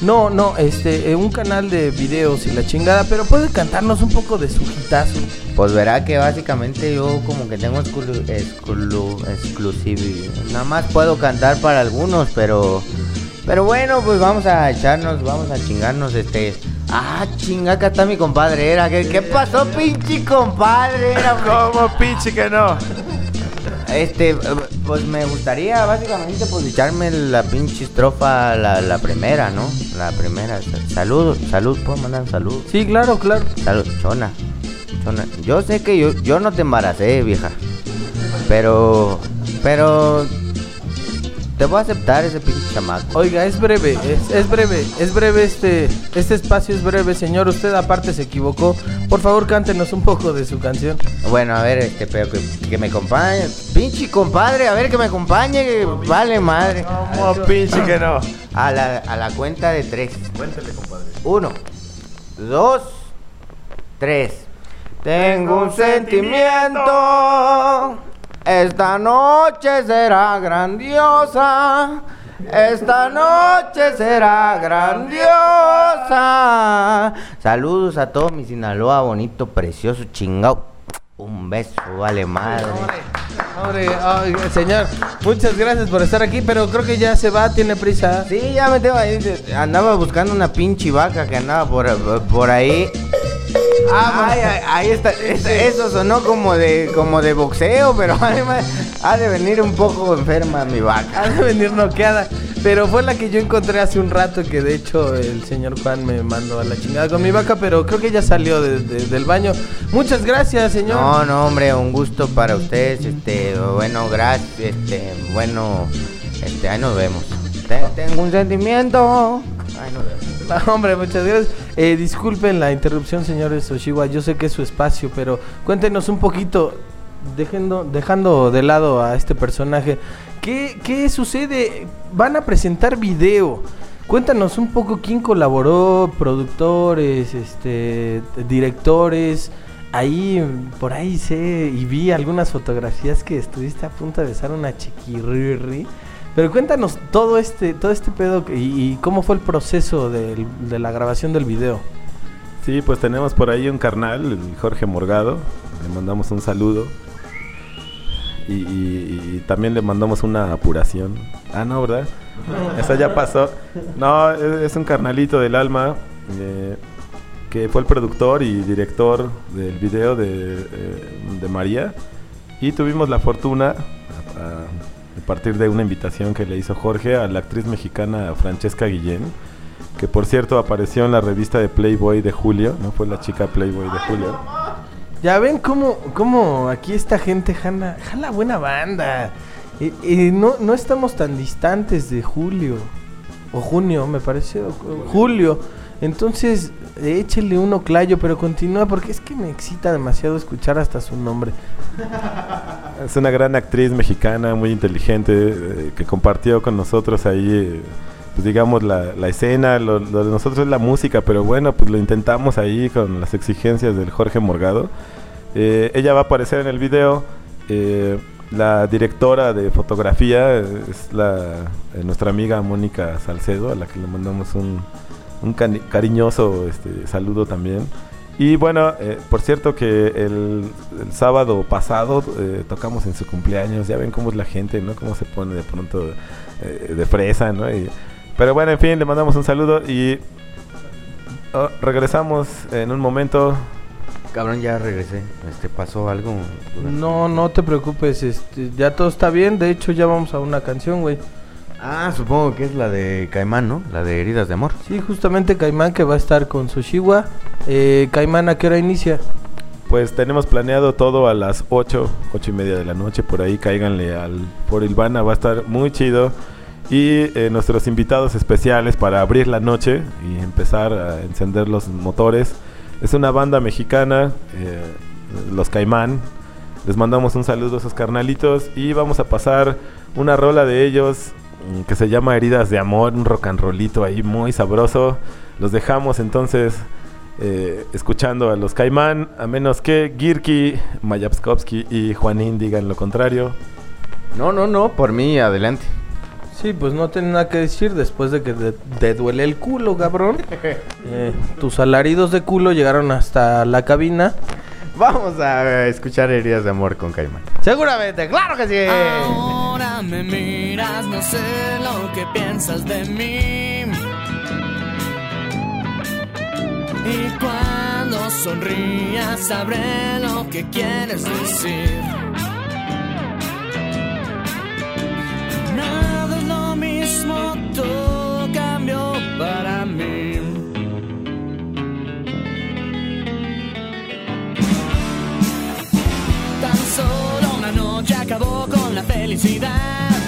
No, no, este, eh, un canal de videos y la chingada, pero puede cantarnos un poco de su hitazo. Pues verá que básicamente yo como que tengo exclu exclu exclusividad. Nada más puedo cantar para algunos, pero... Pero bueno, pues vamos a echarnos, vamos a chingarnos este... Ah, chinga, acá está mi compadre, era. ¿Qué, qué pasó, pinche compadre? Era, ¿Cómo pinche que no? Este, pues me gustaría básicamente pues echarme la pinche estrofa, la, la primera, ¿no? La primera. Salud, salud, ¿puedo mandar un saludo? Sí, claro, claro. Salud, Chona. Chona. Yo sé que yo, yo no te embaracé, vieja. Pero, pero, te voy a aceptar ese pinche chamaco. Oiga, es breve, es, es breve, es breve este, este espacio es breve, señor. Usted aparte se equivocó. Por favor, cántenos un poco de su canción. Bueno, a ver, este, pero que, que me acompañe. Pinche compadre, a ver que me acompañe, que vale madre. ¿Cómo pinche que no? A la, a la cuenta de tres. Cuéntale, compadre. Uno, dos, tres. Tengo un sentimiento. Esta noche será grandiosa. Esta noche será grandiosa. Saludos a todos mi Sinaloa, bonito, precioso, chingao. Un beso, vale madre. Hombre, señor, muchas gracias por estar aquí, pero creo que ya se va, tiene prisa. Sí, ya me tengo ahí. Andaba buscando una pinche vaca que andaba por, por ahí. Ah, ay, ay, ahí está. es- Eso sonó como de, como de boxeo, pero además ha de venir un poco enferma mi vaca. Ha de venir noqueada, pero fue la que yo encontré hace un rato que de hecho el señor Juan me mandó a la chingada con mi vaca, pero creo que ya salió de- de- del baño. Muchas gracias, señor. No, no, hombre, un gusto para ustedes. Este, bueno, gracias. Este, bueno, este, ahí nos vemos. Te- Tengo un sentimiento. Ahí nos vemos. Hombre, muchas gracias. Eh, disculpen la interrupción, señores Oshiwa. Yo sé que es su espacio, pero cuéntenos un poquito. dejando, dejando de lado a este personaje, ¿qué, qué sucede? Van a presentar video. Cuéntanos un poco quién colaboró, productores, este, directores. Ahí, por ahí sé y vi algunas fotografías que estuviste a punto de besar una chiquirri. Pero cuéntanos todo este, todo este pedo y, y cómo fue el proceso de la grabación del video. Sí, pues tenemos por ahí un carnal, el Jorge Morgado. Le mandamos un saludo. Y, y- y también le mandamos una apuración. Ah, no, ¿verdad? Esa ya pasó. No, es, es un carnalito del alma. eh, que fue el productor y director del video de, eh, de María. Y tuvimos la fortuna, a- a- a partir de una invitación que le hizo Jorge a la actriz mexicana Francesca Guillén, que por cierto apareció en la revista de Playboy de Julio, ¿no? Fue la chica Playboy de Julio. Ya ven cómo, cómo aquí esta gente jala, jala buena banda. Y, y no, no estamos tan distantes de julio. O junio, me o julio. Entonces, échele uno clayo, pero continúa porque es que me excita demasiado escuchar hasta su nombre. Es una gran actriz mexicana, muy inteligente, eh, que compartió con nosotros ahí, eh, pues digamos, la, escena. Lo, lo de nosotros es la música, pero bueno, pues lo intentamos ahí con las exigencias del Jorge Morgado. Eh, ella va a aparecer en el video. eh, la directora de fotografía eh, es la, nuestra amiga Mónica Salcedo, a la que le mandamos un, un cariñoso este, saludo también. Y bueno, eh, por cierto que el, el sábado pasado eh, tocamos en su cumpleaños. Ya ven cómo es la gente, ¿no? Cómo se pone de pronto eh, de fresa, ¿no? Y- pero bueno, en fin, le mandamos un saludo y oh, regresamos en un momento. Cabrón, ya regresé. Este, pasó algo. No, no te preocupes, este, ya todo está bien. De hecho, ya vamos a una canción, güey. Ah, supongo que es la de Caimán, ¿no? La de Heridas de Amor. Sí, justamente Caimán que va a estar con Sushiwa. Eh, Caimán, ¿a qué hora inicia? Pues tenemos planeado todo a las 8, 8 y media de la noche. Por ahí cáiganle al por Ilvana, va a estar muy chido. Y eh, nuestros invitados especiales para abrir la noche y empezar a encender los motores. Es una banda mexicana, eh, Los Caimán. Les mandamos un saludo a esos carnalitos y vamos a pasar una rola de ellos que se llama Heridas de Amor, un rock and rollito ahí muy sabroso. Los dejamos entonces eh, escuchando a los Caimán, a menos que Girky, Mayapskovsky y Juanín digan lo contrario. No, no, no, por mí, adelante. Sí, pues no tiene nada que decir después de que te, te duele el culo, cabrón. Eh, tus alaridos de culo llegaron hasta la cabina. Vamos a escuchar Heridas de Amor con Caimán. Seguramente, claro que sí. Ahora me miras, no sé lo que piensas de mí. Y cuando sonrías sabré lo que quieres decir. Felicidad.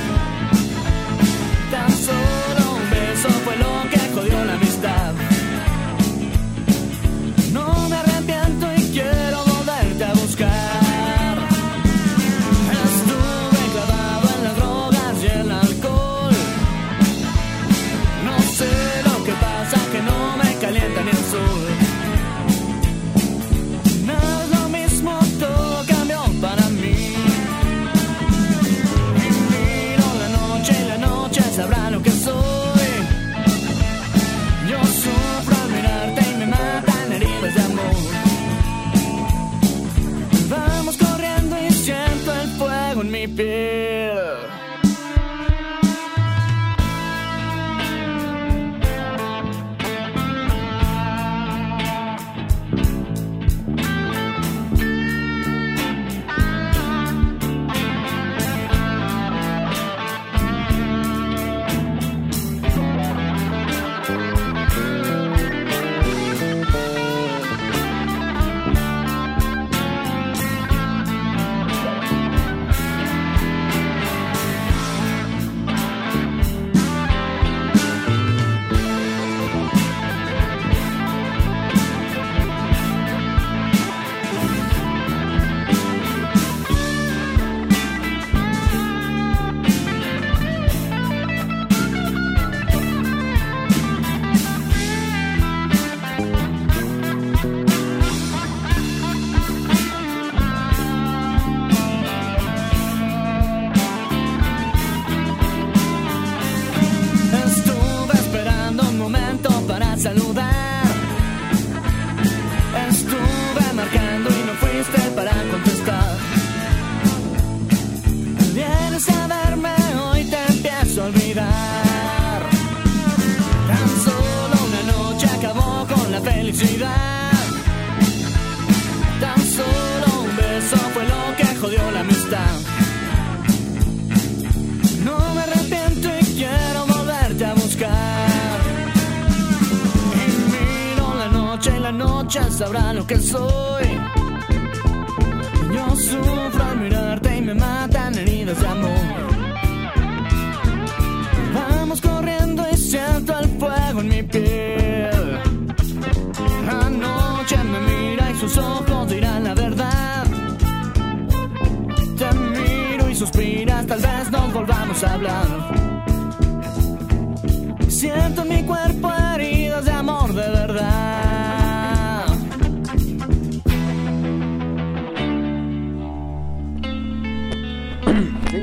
Noche sabrá lo que soy. Yo sufro al mirarte y me matan heridas de amor. Vamos corriendo y siento el fuego en mi piel. Anoche me mira y sus ojos dirán la verdad. Te miro y suspiras, tal vez nos volvamos a hablar. Siento en mi cuerpo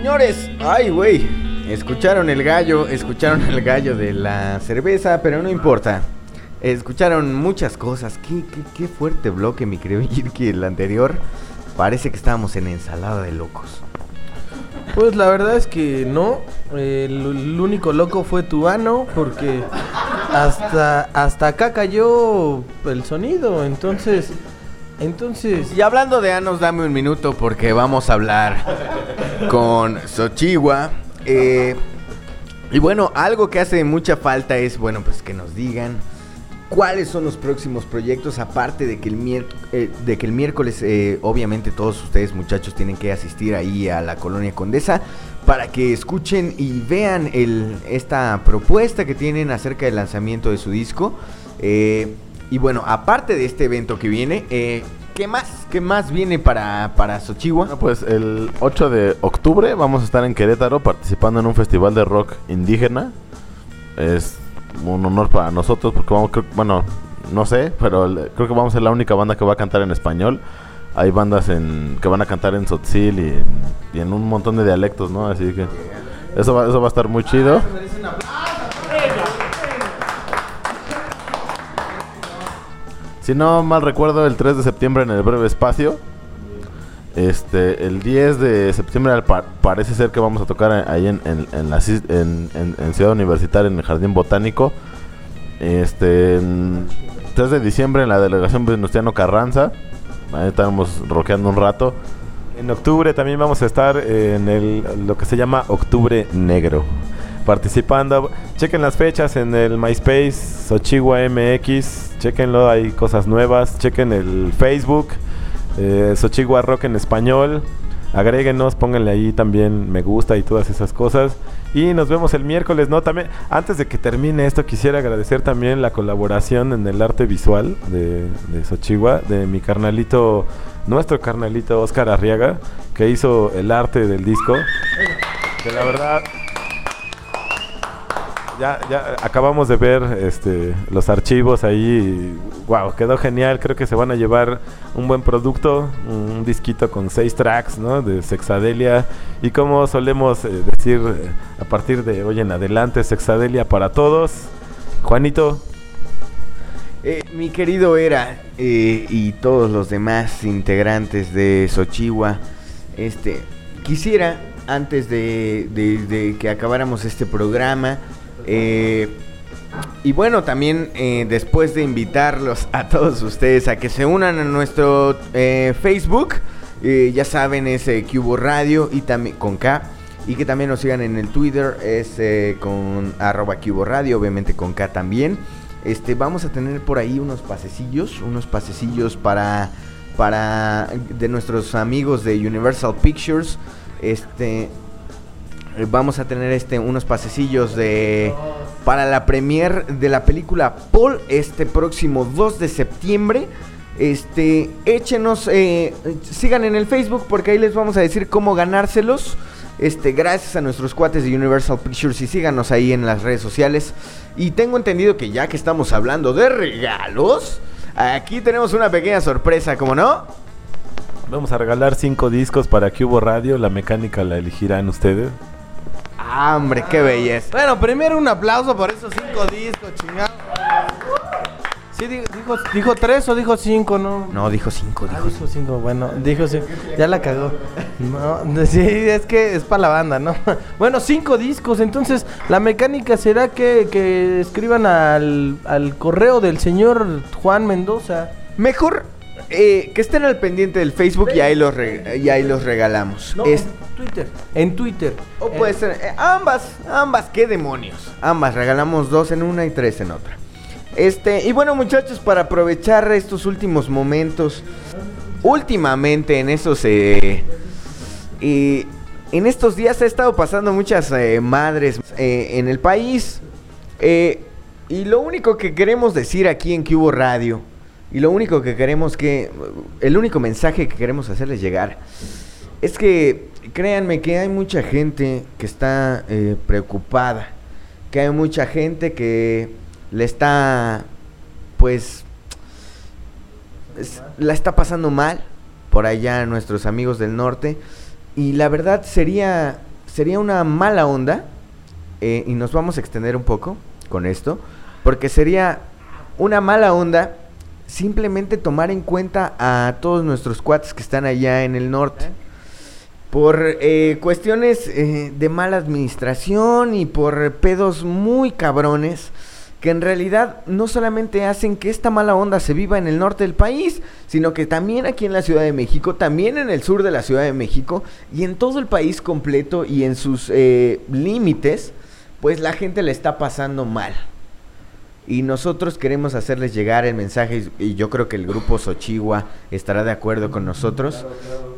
Señores, ay, güey. Escucharon el gallo, escucharon el gallo de la cerveza, pero no importa. Escucharon muchas cosas. Qué, qué, qué fuerte bloque, mi querido Yirki, el anterior. Parece que estábamos en ensalada de locos. Pues la verdad es que no. El, el único loco fue tu ano porque hasta, hasta acá cayó el sonido. Entonces, entonces... Y hablando de anos, dame un minuto porque vamos a hablar con Xochigua. Eh, y bueno, algo que hace mucha falta es, bueno, pues que nos digan cuáles son los próximos proyectos, aparte de que el, mier- eh, de que el miércoles, eh, obviamente todos ustedes muchachos tienen que asistir ahí a la colonia Condesa para que escuchen y vean esta propuesta que tienen acerca del lanzamiento de su disco. Y bueno, aparte de este evento que viene, ¿qué más? ¿Qué más viene para, para Xochigua? Bueno, pues el 8 de octubre vamos a estar en Querétaro participando en un festival de rock indígena. Es un honor para nosotros porque vamos, creo- bueno, no sé, pero creo que vamos a ser la única banda que va a cantar en español. Hay bandas en, que van a cantar en Tzotzil y en, y en un montón de dialectos, ¿no? Así que eso va, eso va a estar muy chido. Si no mal recuerdo, el 3 de septiembre en el breve espacio. Este, el 10 de septiembre pa- parece ser que vamos a tocar ahí en, en, en en- Ciudad Universitaria, en el Jardín Botánico. Este, en 3 de diciembre en la delegación Venustiano Carranza. Ahí estamos rockeando un rato. En octubre también vamos a estar en el, lo que se llama Octubre Negro. Participando, chequen las fechas en el MySpace, Xochigua MX, chequenlo, hay cosas nuevas, chequen el Facebook, eh, Xochigua Rock en español, agréguenos, pónganle ahí también me gusta y todas esas cosas. Y nos vemos el miércoles, ¿no? También, antes de que termine esto, quisiera agradecer también la colaboración en el arte visual de, de Xochigua, de mi carnalito, nuestro carnalito Oscar Arriaga, que hizo el arte del disco. Que la verdad, ya, ya acabamos de ver este, los archivos ahí. Wow, quedó genial. Creo que se van a llevar un buen producto, un disquito con seis tracks, ¿no? De Sexadelia. Y como solemos eh, decir eh, a partir de hoy en adelante, Sexadelia para todos. Juanito, Eh, mi querido Era y todos los demás integrantes de Xochigua, este, quisiera, antes de- de que acabáramos este programa, eh, y bueno, también eh, después de invitarlos a todos ustedes a que se unan a nuestro eh, Facebook, ya saben, es Cubo Radio y también con K. Y que también nos sigan en el Twitter, es con arroba Cubo Radio, obviamente con K también. Este, vamos a tener por ahí unos pasecillos, unos pasecillos para, para de nuestros amigos de Universal Pictures. Este, vamos a tener este unos pasecillos de para la premier de la película Paul este próximo 2 de septiembre. Este, échenos, eh, sigan en el Facebook porque ahí les vamos a decir cómo ganárselos. Este, gracias a nuestros cuates de Universal Pictures y síganos ahí en las redes sociales. Y tengo entendido que ya que estamos hablando de regalos, aquí tenemos una pequeña sorpresa, ¿cómo no? vamos a regalar cinco discos para Cubo Radio. La mecánica la elegirán ustedes. Ah, hombre, qué belleza. Bueno, primero un aplauso por esos cinco discos, chingados. Sí, di- dijo, dijo tres o dijo cinco, ¿no? No, dijo cinco, Ah, dijo dijo cinco, bueno, dijo cinco. Ya la cagó. No, sí, es que es para la banda, ¿no? Bueno, cinco discos. Entonces, la mecánica será que, que escriban al, al correo del señor Juan Mendoza. Mejor eh, que estén al pendiente del Facebook y ahí los, y ahí los regalamos. No, Es- en Twitter. En Twitter. o Eh, puede ser, eh, ambas, ambas, qué demonios. Ambas, regalamos dos en una y tres en otra. Este, y bueno muchachos, para aprovechar estos últimos momentos, últimamente en esos, eh, y en estos días ha estado pasando muchas madres en el país. y lo único que queremos decir aquí en Cubo Radio, y lo único que queremos que, el único mensaje que queremos hacerles llegar, es que créanme que hay mucha gente que está eh, preocupada, que hay mucha gente que le está, pues, es- la está pasando mal por allá nuestros amigos del norte. Y la verdad sería sería una mala onda eh, y nos vamos a extender un poco con esto porque sería una mala onda simplemente tomar en cuenta a todos nuestros cuates que están allá en el norte por eh, cuestiones eh, de mala administración y por pedos muy cabrones que en realidad no solamente hacen que esta mala onda se viva en el norte del país, sino que también aquí en la Ciudad de México, también en el sur de la Ciudad de México y en todo el país completo y en sus eh, límites, pues la gente le está pasando mal. Y nosotros queremos hacerles llegar el mensaje, y yo creo que el grupo Sochigua estará de acuerdo con nosotros,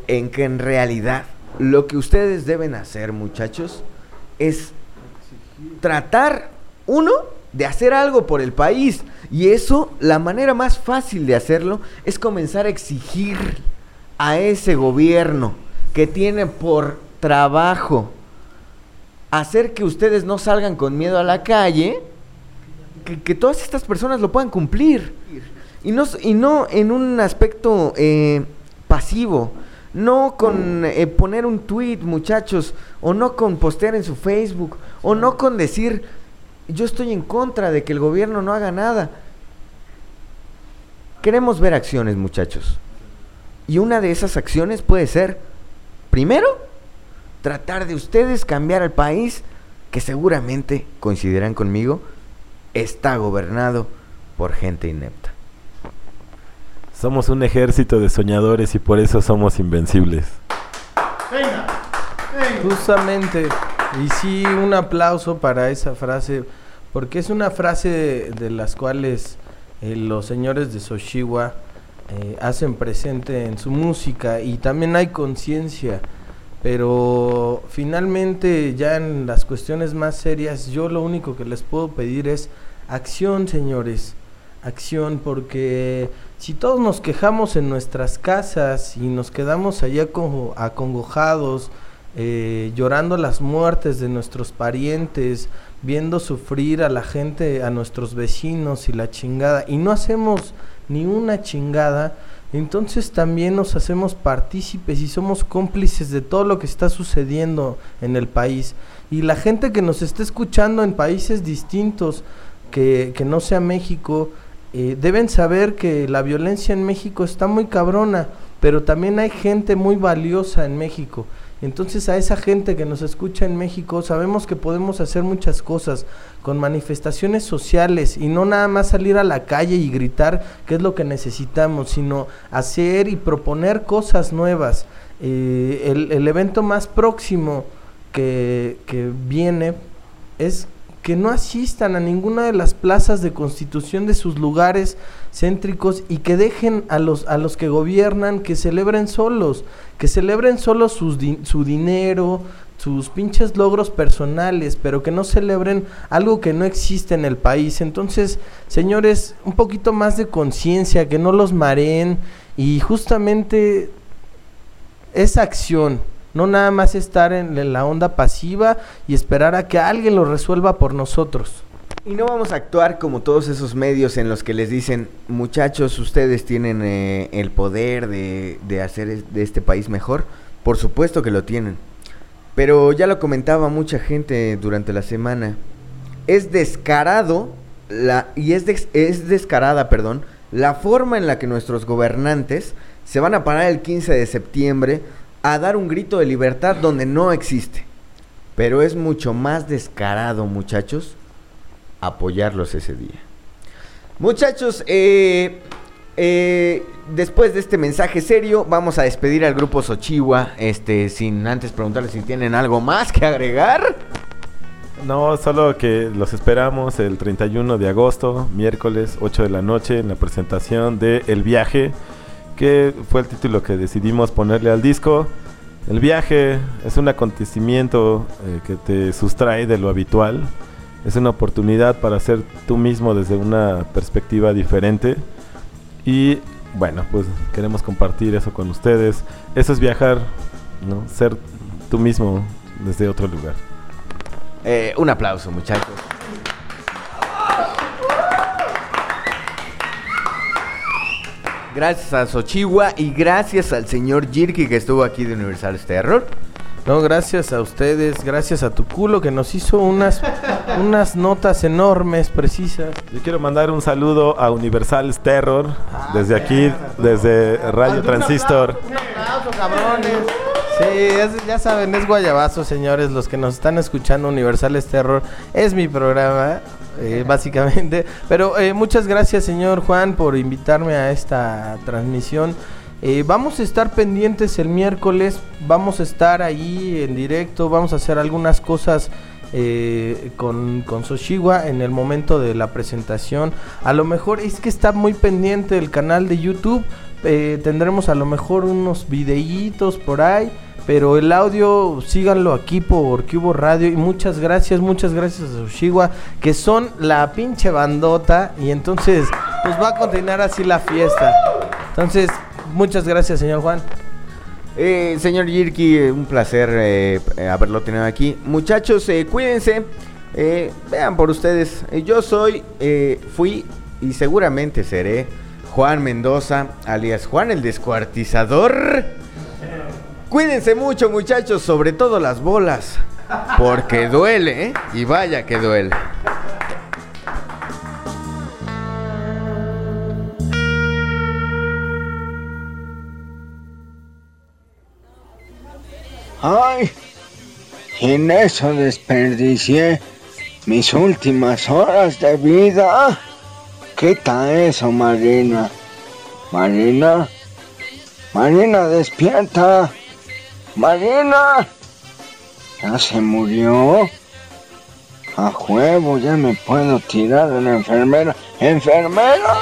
en que en realidad lo que ustedes deben hacer, muchachos, es tratar, uno, de hacer algo por el país. Y eso, la manera más fácil de hacerlo es comenzar a exigir a ese gobierno que tiene por trabajo hacer que ustedes no salgan con miedo a la calle, que, todas estas personas lo puedan cumplir. Y no, y no en un aspecto eh, pasivo, no con eh, poner un tweet, muchachos, o no con postear en su Facebook, o no con decir, yo estoy en contra de que el gobierno no haga nada. Queremos ver acciones, muchachos. Y una de esas acciones puede ser, primero, tratar de ustedes cambiar al país que seguramente, coincidirán conmigo, está gobernado por gente inepta. Somos un ejército de soñadores y por eso somos invencibles. Justamente. Y sí, un aplauso para esa frase, porque es una frase de, de las cuales eh, los señores de Soshiwa eh, hacen presente en su música y también hay conciencia. Pero finalmente ya en las cuestiones más serias, yo lo único que les puedo pedir es acción, señores. Acción, porque si todos nos quejamos en nuestras casas y nos quedamos allá acongo- acongojados, eh, llorando las muertes de nuestros parientes, viendo sufrir a la gente, a nuestros vecinos y la chingada, y no hacemos ni una chingada, entonces también nos hacemos partícipes y somos cómplices de todo lo que está sucediendo en el país. Y la gente que nos está escuchando en países distintos, que, que no sea México, eh, deben saber que la violencia en México está muy cabrona, pero también hay gente muy valiosa en México. Entonces a esa gente que nos escucha en México sabemos que podemos hacer muchas cosas con manifestaciones sociales y no nada más salir a la calle y gritar qué es lo que necesitamos, sino hacer y proponer cosas nuevas. Eh, el, el evento más próximo que, que viene es que no asistan a ninguna de las plazas de constitución de sus lugares céntricos y que dejen a los a los que gobiernan que celebren solos, que celebren solos su dinero, sus pinches logros personales, pero que no celebren algo que no existe en el país. Entonces, señores, un poquito más de conciencia, que no los mareen y justamente esa acción, no nada más estar en, la onda pasiva y esperar a que alguien lo resuelva por nosotros. Y no vamos a actuar como todos esos medios en los que les dicen, muchachos, ustedes tienen eh, el poder de, de hacer de este país mejor. Por supuesto que lo tienen. Pero ya lo comentaba mucha gente durante la semana. Es descarado la, y es, es descarada, perdón, la forma en la que nuestros gobernantes se van a parar el 15 de septiembre a dar un grito de libertad donde no existe. Pero es mucho más descarado, muchachos, apoyarlos ese día. Muchachos, eh, eh, después de este mensaje serio, vamos a despedir al grupo Sochiwa, este, sin antes preguntarles si tienen algo más que agregar. No, solo que los esperamos el 31 de agosto, miércoles, 8 de la noche, en la presentación de El Viaje, que fue el título que decidimos ponerle al disco. El viaje es un acontecimiento eh, que te sustrae de lo habitual. Es una oportunidad para ser tú mismo desde una perspectiva diferente. Y bueno, pues queremos compartir eso con ustedes. Eso es viajar, ¿no? Ser tú mismo desde otro lugar. Eh, un aplauso, muchachos. Gracias a Sochiwa y gracias al señor Jirki que estuvo aquí de Universal Terror. No, gracias a ustedes, gracias a tu culo que nos hizo unas, unas notas enormes, precisas. Yo quiero mandar un saludo a Universal Terror desde aquí, desde Radio Transistor. Un aplauso, cabrones. Sí, es- ya saben, es Guayabazo, señores, los que nos están escuchando, Universales Terror, es mi programa, eh, básicamente. Pero eh, muchas gracias, señor Juan, por invitarme a esta transmisión. Eh, vamos a estar pendientes el miércoles, vamos a estar ahí en directo, vamos a hacer algunas cosas eh, con, con Soshiwa en el momento de la presentación. A lo mejor es que está muy pendiente el canal de YouTube. eh, tendremos a lo mejor unos videitos por ahí. Pero el audio síganlo aquí por Cubo Radio. Y muchas gracias, muchas gracias a Soshiwa. Que son la pinche bandota. Y entonces pues va a continuar así la fiesta. Entonces, muchas gracias señor Juan. Eh, señor Jirki, eh, un placer eh, haberlo tenido aquí. Muchachos, cuídense. vean por ustedes. Yo soy, fui y seguramente seré Juan Mendoza, alias Juan el Descuartizador. Cuídense mucho, muchachos, sobre todo las bolas. Porque duele, ¿eh? Y vaya que duele. Ay, en eso desperdicié mis últimas horas de vida. Quita eso, Marina. Marina. Marina, despierta. Marina. Ya se murió. A juego, ya me puedo tirar de la enfermera. ¡Enfermera!